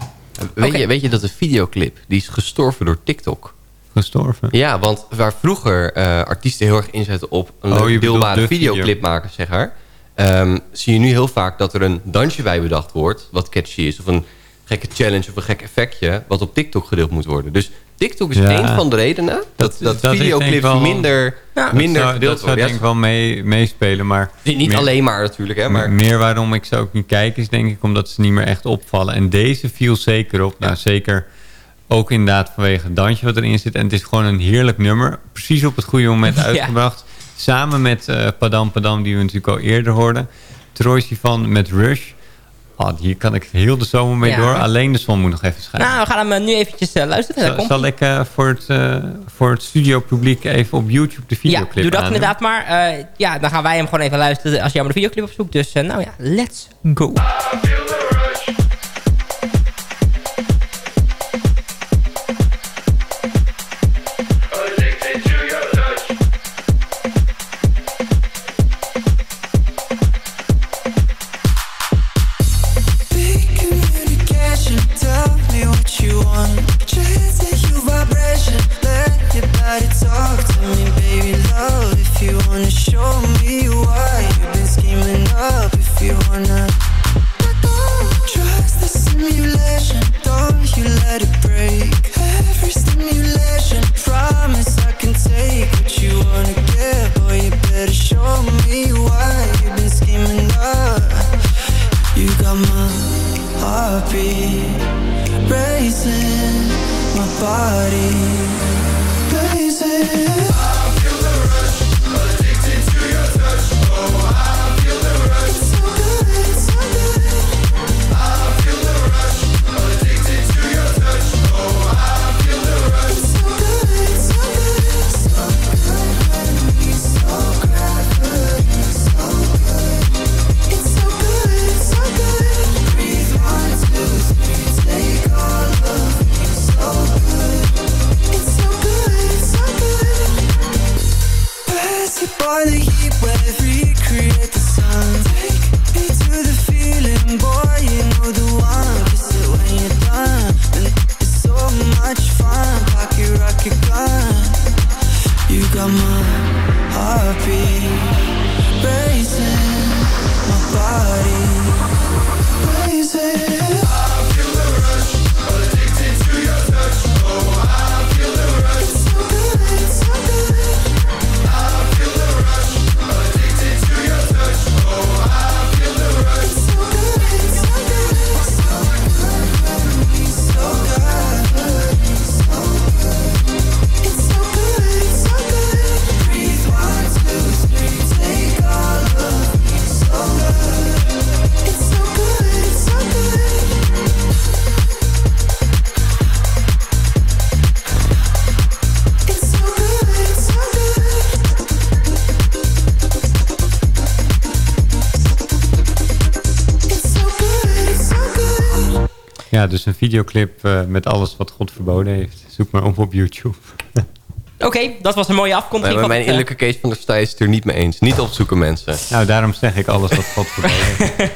Weet, je, weet je dat de videoclip, die is gestorven door TikTok? Gestorven? Ja, want waar vroeger eh, artiesten heel erg inzetten op een Oh, deelbare videoclip video. maken, zeg maar. Ehm, zie je nu heel vaak dat er een dansje bij bedacht wordt, wat catchy is. Of een gekke challenge of een gek effectje, wat op TikTok gedeeld moet worden. Dus TikTok is Ja. één van de redenen dat, dat, dat videoclips wel- minder, Dat minder zou, gedeeld dat zou worden. denk ik wel mee, meespelen. Maar Niet meer- alleen maar natuurlijk, hè, maar... Meer waarom ik ze ook niet kijk is denk ik omdat ze niet meer echt opvallen. En deze viel zeker op. Nou, zeker ook inderdaad vanwege het dansje wat erin zit. En het is gewoon een heerlijk nummer. Precies op het goede moment [LAUGHS] Ja. uitgebracht. Samen met eh, Padam Padam, die we natuurlijk al eerder hoorden. Troy Sivan met Rush. Oh, hier kan ik heel de zomer mee Ja. door. Alleen de zon moet nog even schijnen. Nou, we gaan hem eh, nu eventjes eh, luisteren. Zal, komt zal ik voor het, eh voor het studiopubliek even op YouTube de Ja, videoclip doe dat inderdaad maar. Ja, dan gaan wij hem gewoon even luisteren als jij maar de videoclip opzoekt. Dus nou ja, let's go. Ja, dus een videoclip eh, met alles wat God verboden heeft. Zoek maar op op YouTube. [LAUGHS] Oké, dat was een mooie afkondiging. Maar van mijn het, eh, innerlijke Kees van der Staaij is het er niet mee eens. Niet opzoeken, mensen. [LAUGHS] Nou, daarom zeg ik alles wat God [LAUGHS] verboden heeft.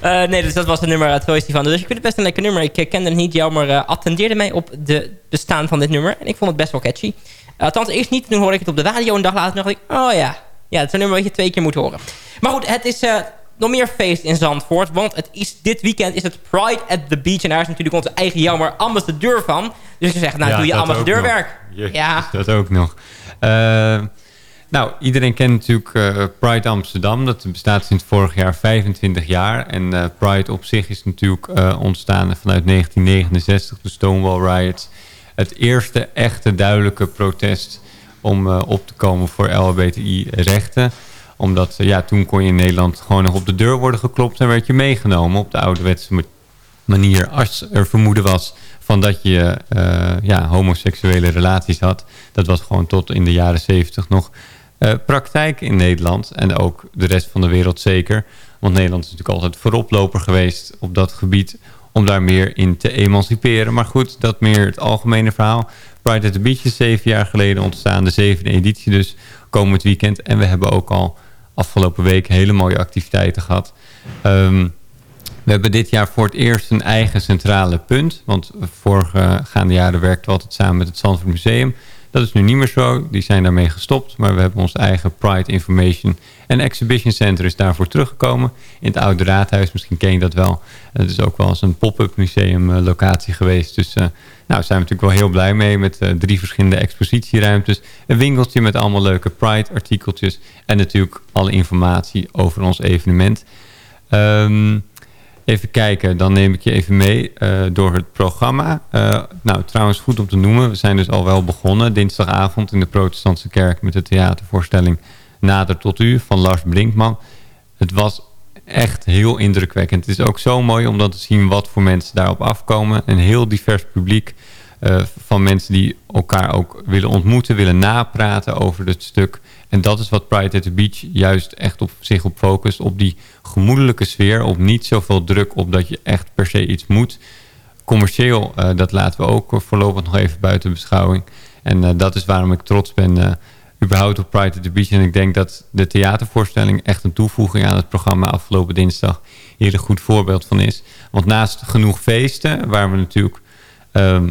Eh, nee, dus dat was het nummer uit Troy Sivan. Dus ik vind het best een lekker nummer. Ik kende het niet, jammer uh, attendeerde mij op de bestaan van dit nummer. En ik vond het best wel catchy. Uh, althans, eerst niet. Toen hoorde ik het op de radio een dag later. dacht ik, oh ja. Ja, het is een nummer wat je twee keer moet horen. Maar goed, het is uh, nog meer feest in Zandvoort. Want het is, dit weekend is het Pride at the Beach. En daar is natuurlijk onze eigen jammer ambassadeur van. Dus zou zeggen, nou Ja, doe je ambassadeurwerk. Ja. Dat ook nog. Eh, nou, iedereen kent natuurlijk eh, Pride Amsterdam. Dat bestaat sinds vorig jaar 25 jaar. En eh, Pride op zich is natuurlijk ontstaan vanuit 1969, de Stonewall Riots. Het eerste echte duidelijke protest om op te komen voor LHBTI-rechten omdat eh, ja, toen kon je in Nederland gewoon nog op de deur worden geklopt en werd je meegenomen op de ouderwetse ma- manier. Als er vermoeden was van dat je eh, ja, homoseksuele relaties had. Dat was gewoon tot in de jaren zeventig nog eh, praktijk in Nederland. En ook de rest van de wereld zeker. Want Nederland is natuurlijk altijd vooroploper geweest op dat gebied. Om daar meer in te emanciperen. Maar goed, dat meer het algemene verhaal. Pride at the Beach is zeven jaar geleden ontstaan. De zevende editie dus komend weekend. En we hebben ook al afgelopen week hele mooie activiteiten gehad. Ehm, we hebben dit jaar voor het eerst een eigen centrale punt. Want voorgaande jaren werkten we altijd samen met het Zandvoort Museum. Dat is nu niet meer zo. Die zijn daarmee gestopt. Maar we hebben ons eigen Pride Information en Exhibition Center is daarvoor teruggekomen. In het Oude Raadhuis, misschien ken je dat wel. Het is ook wel eens een pop-up museum locatie geweest. Dus nou, zijn we natuurlijk wel heel blij mee met eh, drie verschillende expositieruimtes. Een winkeltje met allemaal leuke Pride artikeltjes. En natuurlijk alle informatie over ons evenement. Ehm, even kijken, dan neem ik je even mee eh, door het programma. Eh, nou, trouwens goed om te noemen. We zijn dus al wel begonnen dinsdagavond in de protestantse kerk... met de theatervoorstelling Nader tot u van Lars Brinkman. Het was echt heel indrukwekkend. Het is ook zo mooi om dan te zien wat voor mensen daarop afkomen. Een heel divers publiek eh, van mensen die elkaar ook willen ontmoeten, willen napraten over het stuk. En dat is wat Pride at the Beach juist echt op zich op focust. Op die gemoedelijke sfeer, op niet zoveel druk op dat je echt per se iets moet. Commercieel, eh, dat laten we ook voorlopig nog even buiten beschouwing. En eh, dat is waarom ik trots ben überhaupt op Pride at the Beach. En ik denk dat de theatervoorstelling echt een toevoeging aan het programma afgelopen dinsdag hier een goed voorbeeld van is. Want naast genoeg feesten, waar we natuurlijk ehm,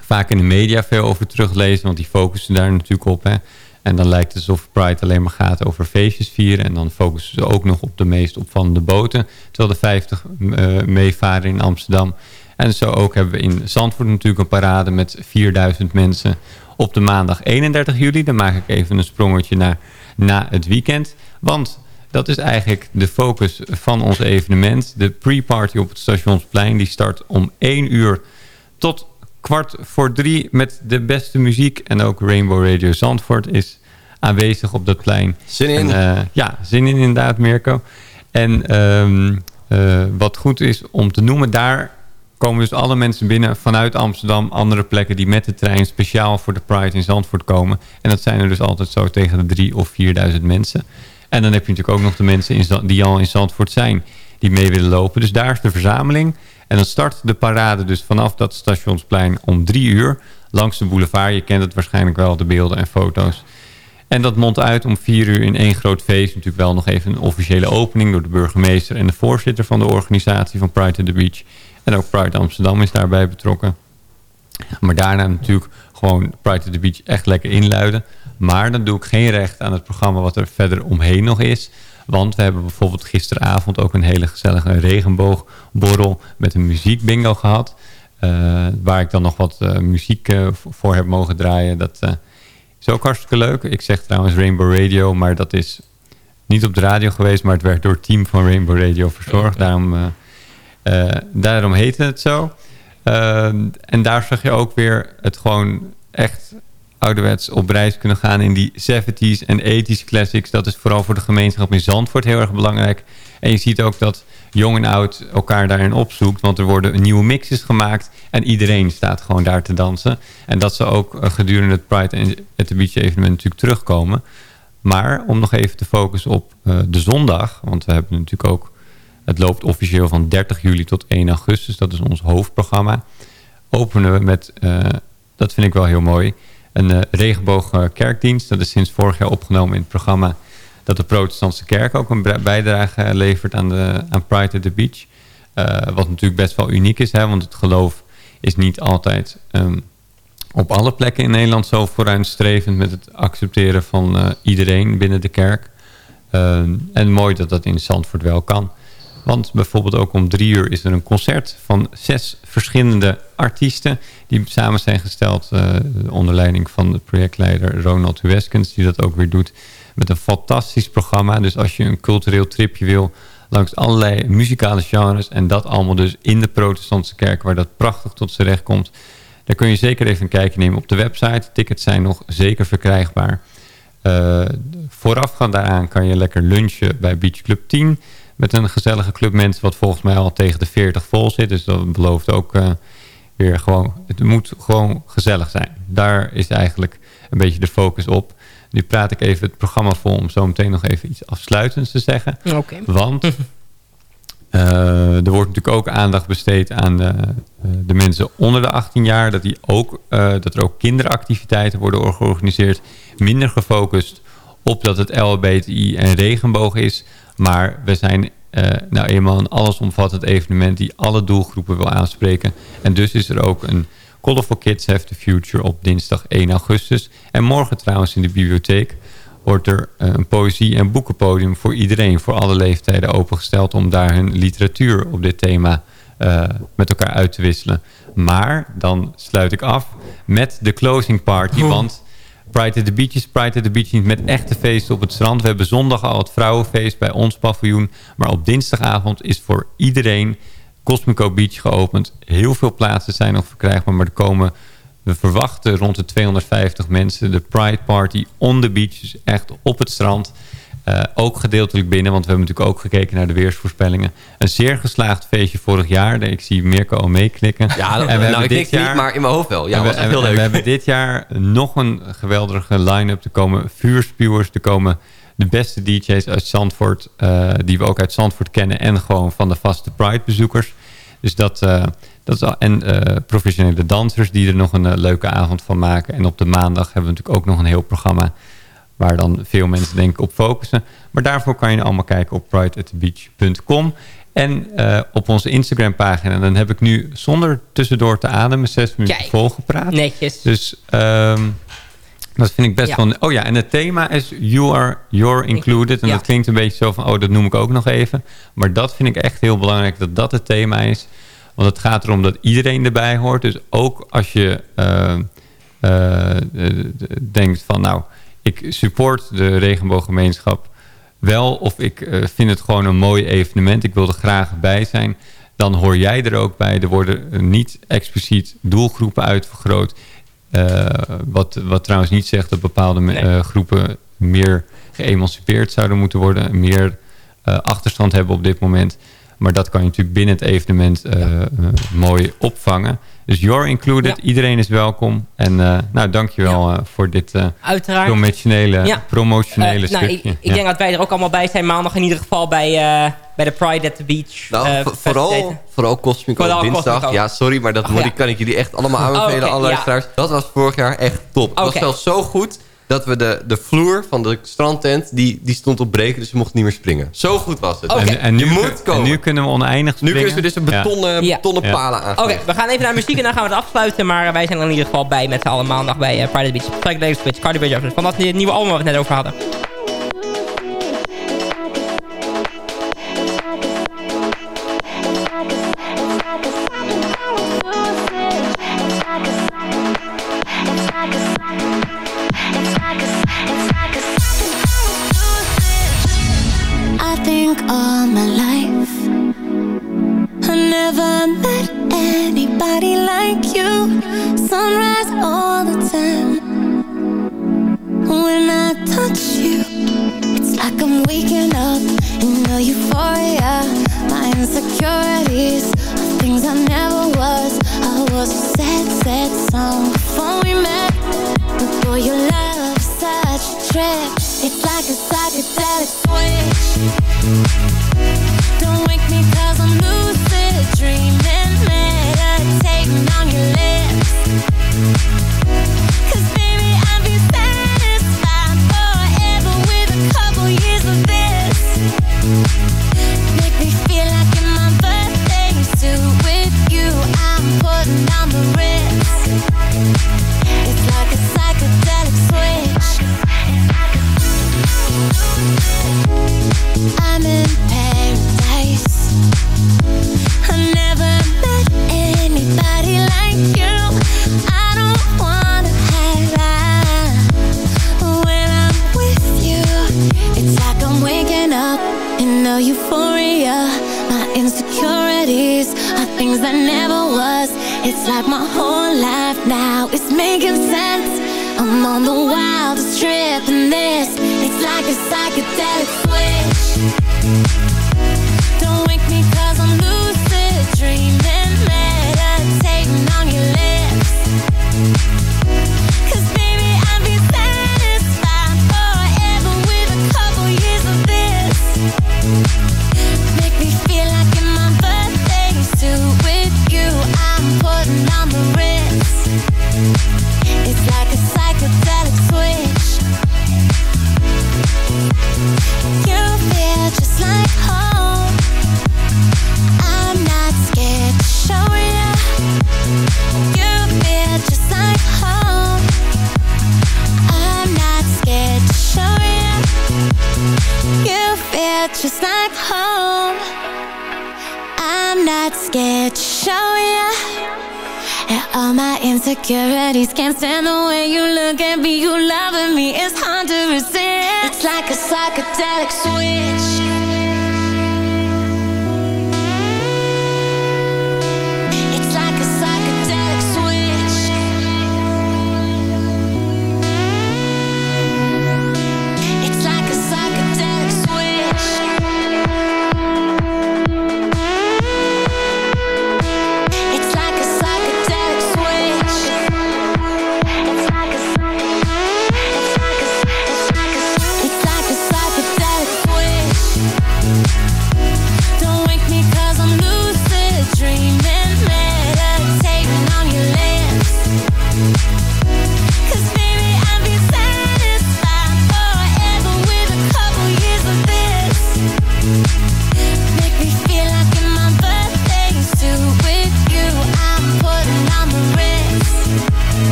vaak in de media veel over teruglezen, want die focussen daar natuurlijk op. Hè. En dan lijkt het alsof Pride alleen maar gaat over feestjes vieren. En dan focussen ze ook nog op de meest opvallende boten. Terwijl de 50 eh, meevaren in Amsterdam. En zo ook hebben we in Zandvoort natuurlijk een parade met 4000 mensen op de maandag 31 juli. Dan maak ik even een sprongetje naar na het weekend. Want dat is eigenlijk de focus van ons evenement. De pre-party op het Stationsplein. Die start om 1 uur tot kwart voor drie met de beste muziek. En ook Rainbow Radio Zandvoort is aanwezig op dat plein. Zin in. En, eh, ja, zin in inderdaad, Mirko. En ehm, eh, wat goed is om te noemen, daar komen dus alle mensen binnen vanuit Amsterdam, andere plekken die met de trein speciaal voor de Pride in Zandvoort komen. En dat zijn er dus altijd zo tegen de drie of 4000 mensen. En dan heb je natuurlijk ook nog de mensen in, die al in Zandvoort zijn, die mee willen lopen. Dus daar is de verzameling. En dan start de parade dus vanaf dat stationsplein om drie uur langs de boulevard. Je kent het waarschijnlijk wel, de beelden en foto's. En dat mondt uit om vier uur in één groot feest. Natuurlijk wel nog even een officiële opening door de burgemeester en de voorzitter van de organisatie van Pride at the Beach. En ook Pride Amsterdam is daarbij betrokken. Maar daarna natuurlijk gewoon Pride at the Beach echt lekker inluiden. Maar dan doe ik geen recht aan het programma wat er verder omheen nog is. Want we hebben bijvoorbeeld gisteravond ook een hele gezellige regenboogborrel met een muziekbingo gehad. Eh, waar ik dan nog wat eh, muziek eh, voor heb mogen draaien. Dat is ook hartstikke leuk. Ik zeg trouwens Rainbow Radio, maar dat is niet op de radio geweest. Maar het werd door het team van Rainbow Radio verzorgd. Daarom, daarom heette het zo. Eh, en daar zag je ook weer het gewoon echt ouderwets op reis kunnen gaan in die 70s en 80s classics. Dat is vooral voor de gemeenschap in Zandvoort heel erg belangrijk. En je ziet ook dat jong en oud elkaar daarin opzoekt. Want er worden nieuwe mixes gemaakt en iedereen staat gewoon daar te dansen. En dat ze ook eh, gedurende het Pride at the Beach evenement natuurlijk terugkomen. Maar om nog even te focussen op eh, de zondag. Want we hebben natuurlijk ook... Het loopt officieel van 30 juli tot 1 augustus. Dat is ons hoofdprogramma. Openen we met... eh, dat vind ik wel heel mooi een uh, regenboog uh, kerkdienst. Dat is sinds vorig jaar opgenomen in het programma dat de protestantse kerk ook een bijdrage levert aan, de, aan Pride at the Beach. Uh, wat natuurlijk best wel uniek is, hè, want het geloof is niet altijd um, op alle plekken in Nederland zo vooruitstrevend met het accepteren van iedereen binnen de kerk. Ehm, en mooi dat dat in Zandvoort wel kan. Want bijvoorbeeld ook om drie uur is er een concert van zes verschillende artiesten. Die samen zijn gesteld eh, onder leiding van de projectleider Ronald Weskens. Die dat ook weer doet met een fantastisch programma. Dus als je een cultureel tripje wil langs allerlei muzikale genres. En dat allemaal dus in de protestantse kerk waar dat prachtig tot z'n recht komt. Daar kun je zeker even een kijkje nemen op de website. Tickets zijn nog zeker verkrijgbaar. Uh, voorafgaand daaraan kan je lekker lunchen bij Beach Club 10 met een gezellige club mensen... wat volgens mij al tegen de 40 vol zit. Dus dat belooft ook uh, weer gewoon... Het moet gewoon gezellig zijn. Daar is eigenlijk een beetje de focus op. Nu praat ik even het programma vol om zo meteen nog even iets afsluitends te zeggen. Oké. Want uh, [LAUGHS] er wordt natuurlijk ook aandacht besteed aan de, de, mensen onder de 18 jaar. Dat, die ook, uh, dat er ook kinderactiviteiten worden georganiseerd. Minder gefocust op dat het LHBTI en regenboog is... Maar we zijn uh, nou eenmaal een allesomvattend evenement die alle doelgroepen wil aanspreken. En dus is er ook een Colorful Kids Have the Future op dinsdag 1 augustus. En morgen trouwens in de bibliotheek wordt er uh, een poëzie- en boekenpodium voor iedereen, voor alle leeftijden opengesteld om daar hun literatuur op dit thema uh, met elkaar uit te wisselen. Maar dan sluit ik af met de closing party, want Pride at the Beach is Pride at the Beach niet met echte feesten op het strand. We hebben zondag al het vrouwenfeest bij ons paviljoen. Maar op dinsdagavond is voor iedereen Cosmico Beach geopend. Heel veel plaatsen zijn nog verkrijgbaar, maar er komen... We verwachten rond de 250 mensen. De Pride Party on the beach, dus echt op het strand. Uh, ook gedeeltelijk binnen, want we hebben natuurlijk ook gekeken naar de weersvoorspellingen. Een zeer geslaagd feestje vorig jaar. Ik zie Mirko al meeklikken. Ja, dat, en we nou, ik dit jaar, niet, maar in mijn hoofd wel. Ja, was we, heel leuk. we hebben dit jaar nog een geweldige line-up. Er komen vuurspuwers, er komen de beste DJ's uit Zandvoort... Uh, die we ook uit Zandvoort kennen... en gewoon van de vaste Pride-bezoekers. Dus dat... Uh, dat is, en professionele dansers die er nog een leuke avond van maken. En op de maandag hebben we natuurlijk ook nog een heel programma waar dan veel mensen denk ik op focussen. Maar daarvoor kan je allemaal kijken op prideatthebeach.com. En uh, op onze Instagram pagina. Dan heb ik nu zonder tussendoor te ademen zes minuten Kijk, volgepraat. Netjes. Dus um, dat vind ik best ja. wel... Oh ja, en het thema is You Are You're Included. En Ja. dat klinkt een beetje zo van... Oh, dat noem ik ook nog even. Maar dat vind ik echt heel belangrijk dat dat het thema is. Want het gaat erom dat iedereen erbij hoort. Dus ook als je uh, uh, denkt van... nou ik support de regenbooggemeenschap wel of ik uh, vind het gewoon een mooi evenement. Ik wil er graag bij zijn. Dan hoor jij er ook bij. Er worden niet expliciet doelgroepen uitvergroot. Uh, wat, wat trouwens niet zegt dat bepaalde nee. groepen meer geëmancipeerd zouden moeten worden. Meer achterstand hebben op dit moment. Maar dat kan je natuurlijk binnen het evenement ja. mooi opvangen. Dus you're included. Ja. Iedereen is welkom. En uh, nou, dankjewel ja. uh, voor dit uh, promotionele, ja. promotionele nou, stukje. Ik, ik denk dat wij er ook allemaal bij zijn. Maandag in ieder geval bij, bij de Pride at the Beach. Nou, vooral, vooral Cosmico vooral dinsdag. Cosmico. Ja, sorry, maar dat oh, kan ik jullie echt allemaal aanbevelen. Oh, okay, alle luisteraars. Dat was vorig jaar echt top. Het okay. was zelfs zo goed dat we de, de vloer van de strandtent, die, die stond op breken, dus we mochten niet meer springen. Zo goed was het. Okay. En, en, nu, je moet komen. en nu kunnen we oneindig springen. Nu kunnen we dus een betonnen, ja. betonnen ja. palen aan. Oké, okay, we gaan even naar muziek en dan gaan we het afsluiten. Maar wij zijn er in ieder geval bij met z'n allen maandag bij uh, Pride Beach. Strike Davis Twitch, Cardi B. Johnson. Van dat nieuwe album waar we het net over hadden.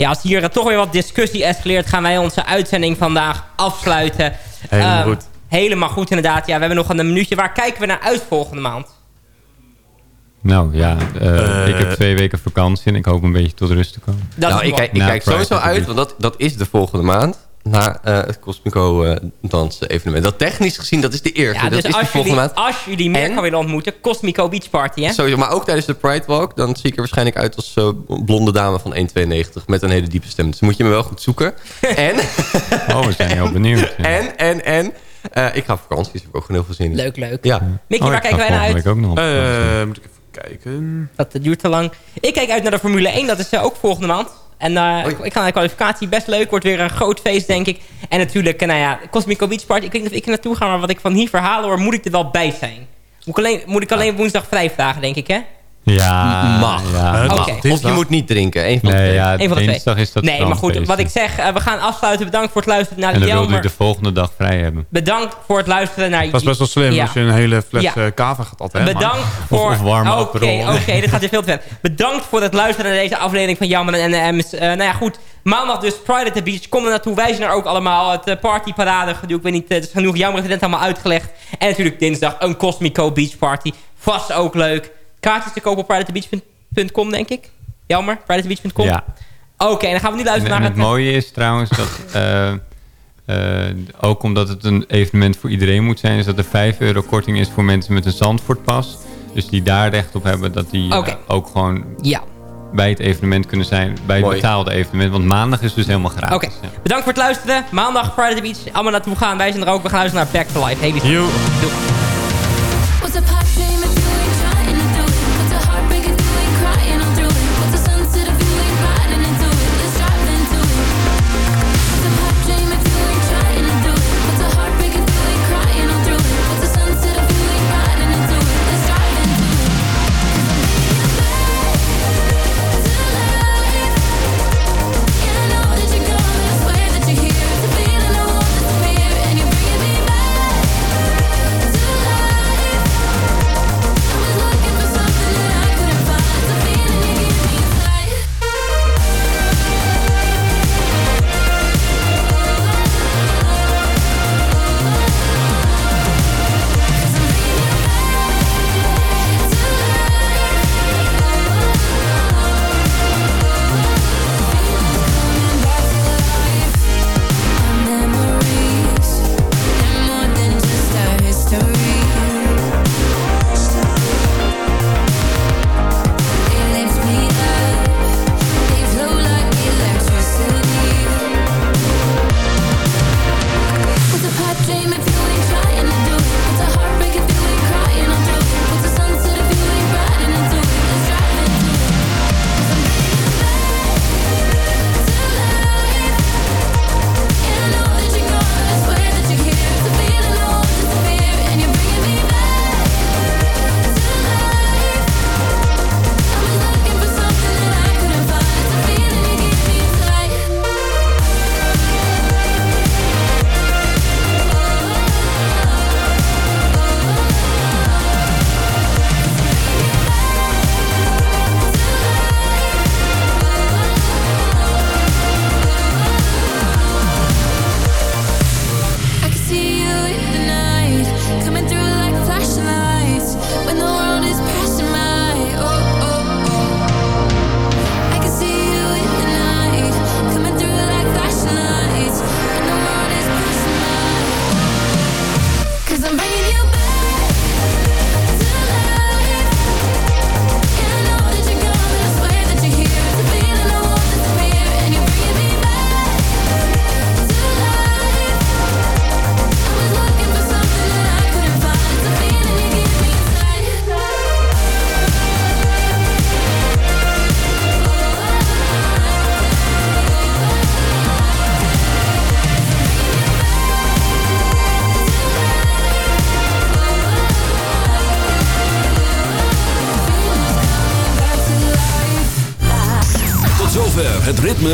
Ja, als hier toch weer wat discussie escaleert... gaan wij onze uitzending vandaag afsluiten. Helemaal Ehm, goed. Helemaal goed, inderdaad. Ja, we hebben nog een minuutje. Waar kijken we naar uit volgende maand? Nou ja, eh, Eh. ik heb twee weken vakantie en ik hoop een beetje tot rust te komen. Dat nou, ik kijk, ik kijk sowieso uit, want dat, dat is de volgende maand. Na eh, het Cosmico eh dans evenement. Dat technisch gezien, dat is de eerste. Ja, dat dus is de als volgende jullie, maand. als jullie meer En? kan willen ontmoeten... Cosmico Beach Party, hè? Sowieso, maar ook tijdens de Pride Walk, dan zie ik er waarschijnlijk uit als eh, blonde dame van 1,92 met een hele diepe stem. Dus moet je me wel goed zoeken. [LAUGHS] en, Oh, we zijn heel benieuwd. ja. en, en, en, eh, ik ga op vakantie, dus ik heb ook gewoon heel veel zin in. Leuk, leuk. Ja. Mickey, Oh, waar ik kijken wij naar uit? week ook nog moet ik even kijken. Dat duurt te lang. Ik kijk uit naar de Formule 1. Dat is ook volgende maand. En eh, ik, ik ga naar de kwalificatie. Best leuk. Wordt weer een groot feest, denk ik. En natuurlijk, eh, nou ja, Cosmico Beach Party. Ik weet niet of ik er naartoe ga, maar wat ik van hier verhalen hoor, moet ik er wel bij zijn. Moet ik alleen, moet ik alleen woensdag vrij vragen, denk ik, hè? Ja, Mag. Ja, mag. Of je moet niet drinken, één van de nee, twee. ja, Eén van de dinsdag twee. is dat Nee, maar goed, wat ik zeg, eh, we gaan afsluiten. Bedankt voor het luisteren naar En dan wilde Jelmer. je de volgende dag vrij hebben. Bedankt voor het luisteren naar... Dat is best wel slim Ja. als je een hele fles Ja. eh, kava gaat altijd. Bedankt voor... of warme Oké, oké, dit gaat weer veel te ver. Bedankt voor het luisteren naar deze aflevering van Jammer en M's. Eh nou ja, goed. Maandag dus Pride at the Beach. Kom er naartoe. Wij zijn er ook allemaal. Het uh, partyparade gedoe. Ik weet niet, het is genoeg. Jammer heeft het net allemaal uitgelegd. En natuurlijk dinsdag een Cosmico Beach Party. Vast ook leuk. Kaartjes te kopen op prideatthebeach.com, denk ik. Jammer, prideatthebeach.com. Ja. Oké, en dan gaan we nu En, luisteren en naar het het... mooie is trouwens dat... [LAUGHS] eh, eh, ook omdat het een evenement voor iedereen moet zijn... is dat er 5 euro korting is voor mensen met een Zandvoortpas. Dus die daar recht op hebben... dat die eh, ook gewoon Ja, bij het evenement kunnen zijn. Bij het Mooi. betaalde evenement. Want maandag is dus helemaal gratis. oké. ja. Bedankt voor het luisteren. Maandag Pride at the Beach. Allemaal naartoe gaan. Wij zijn er ook. We gaan luisteren naar Back to Life. Hey. Doei.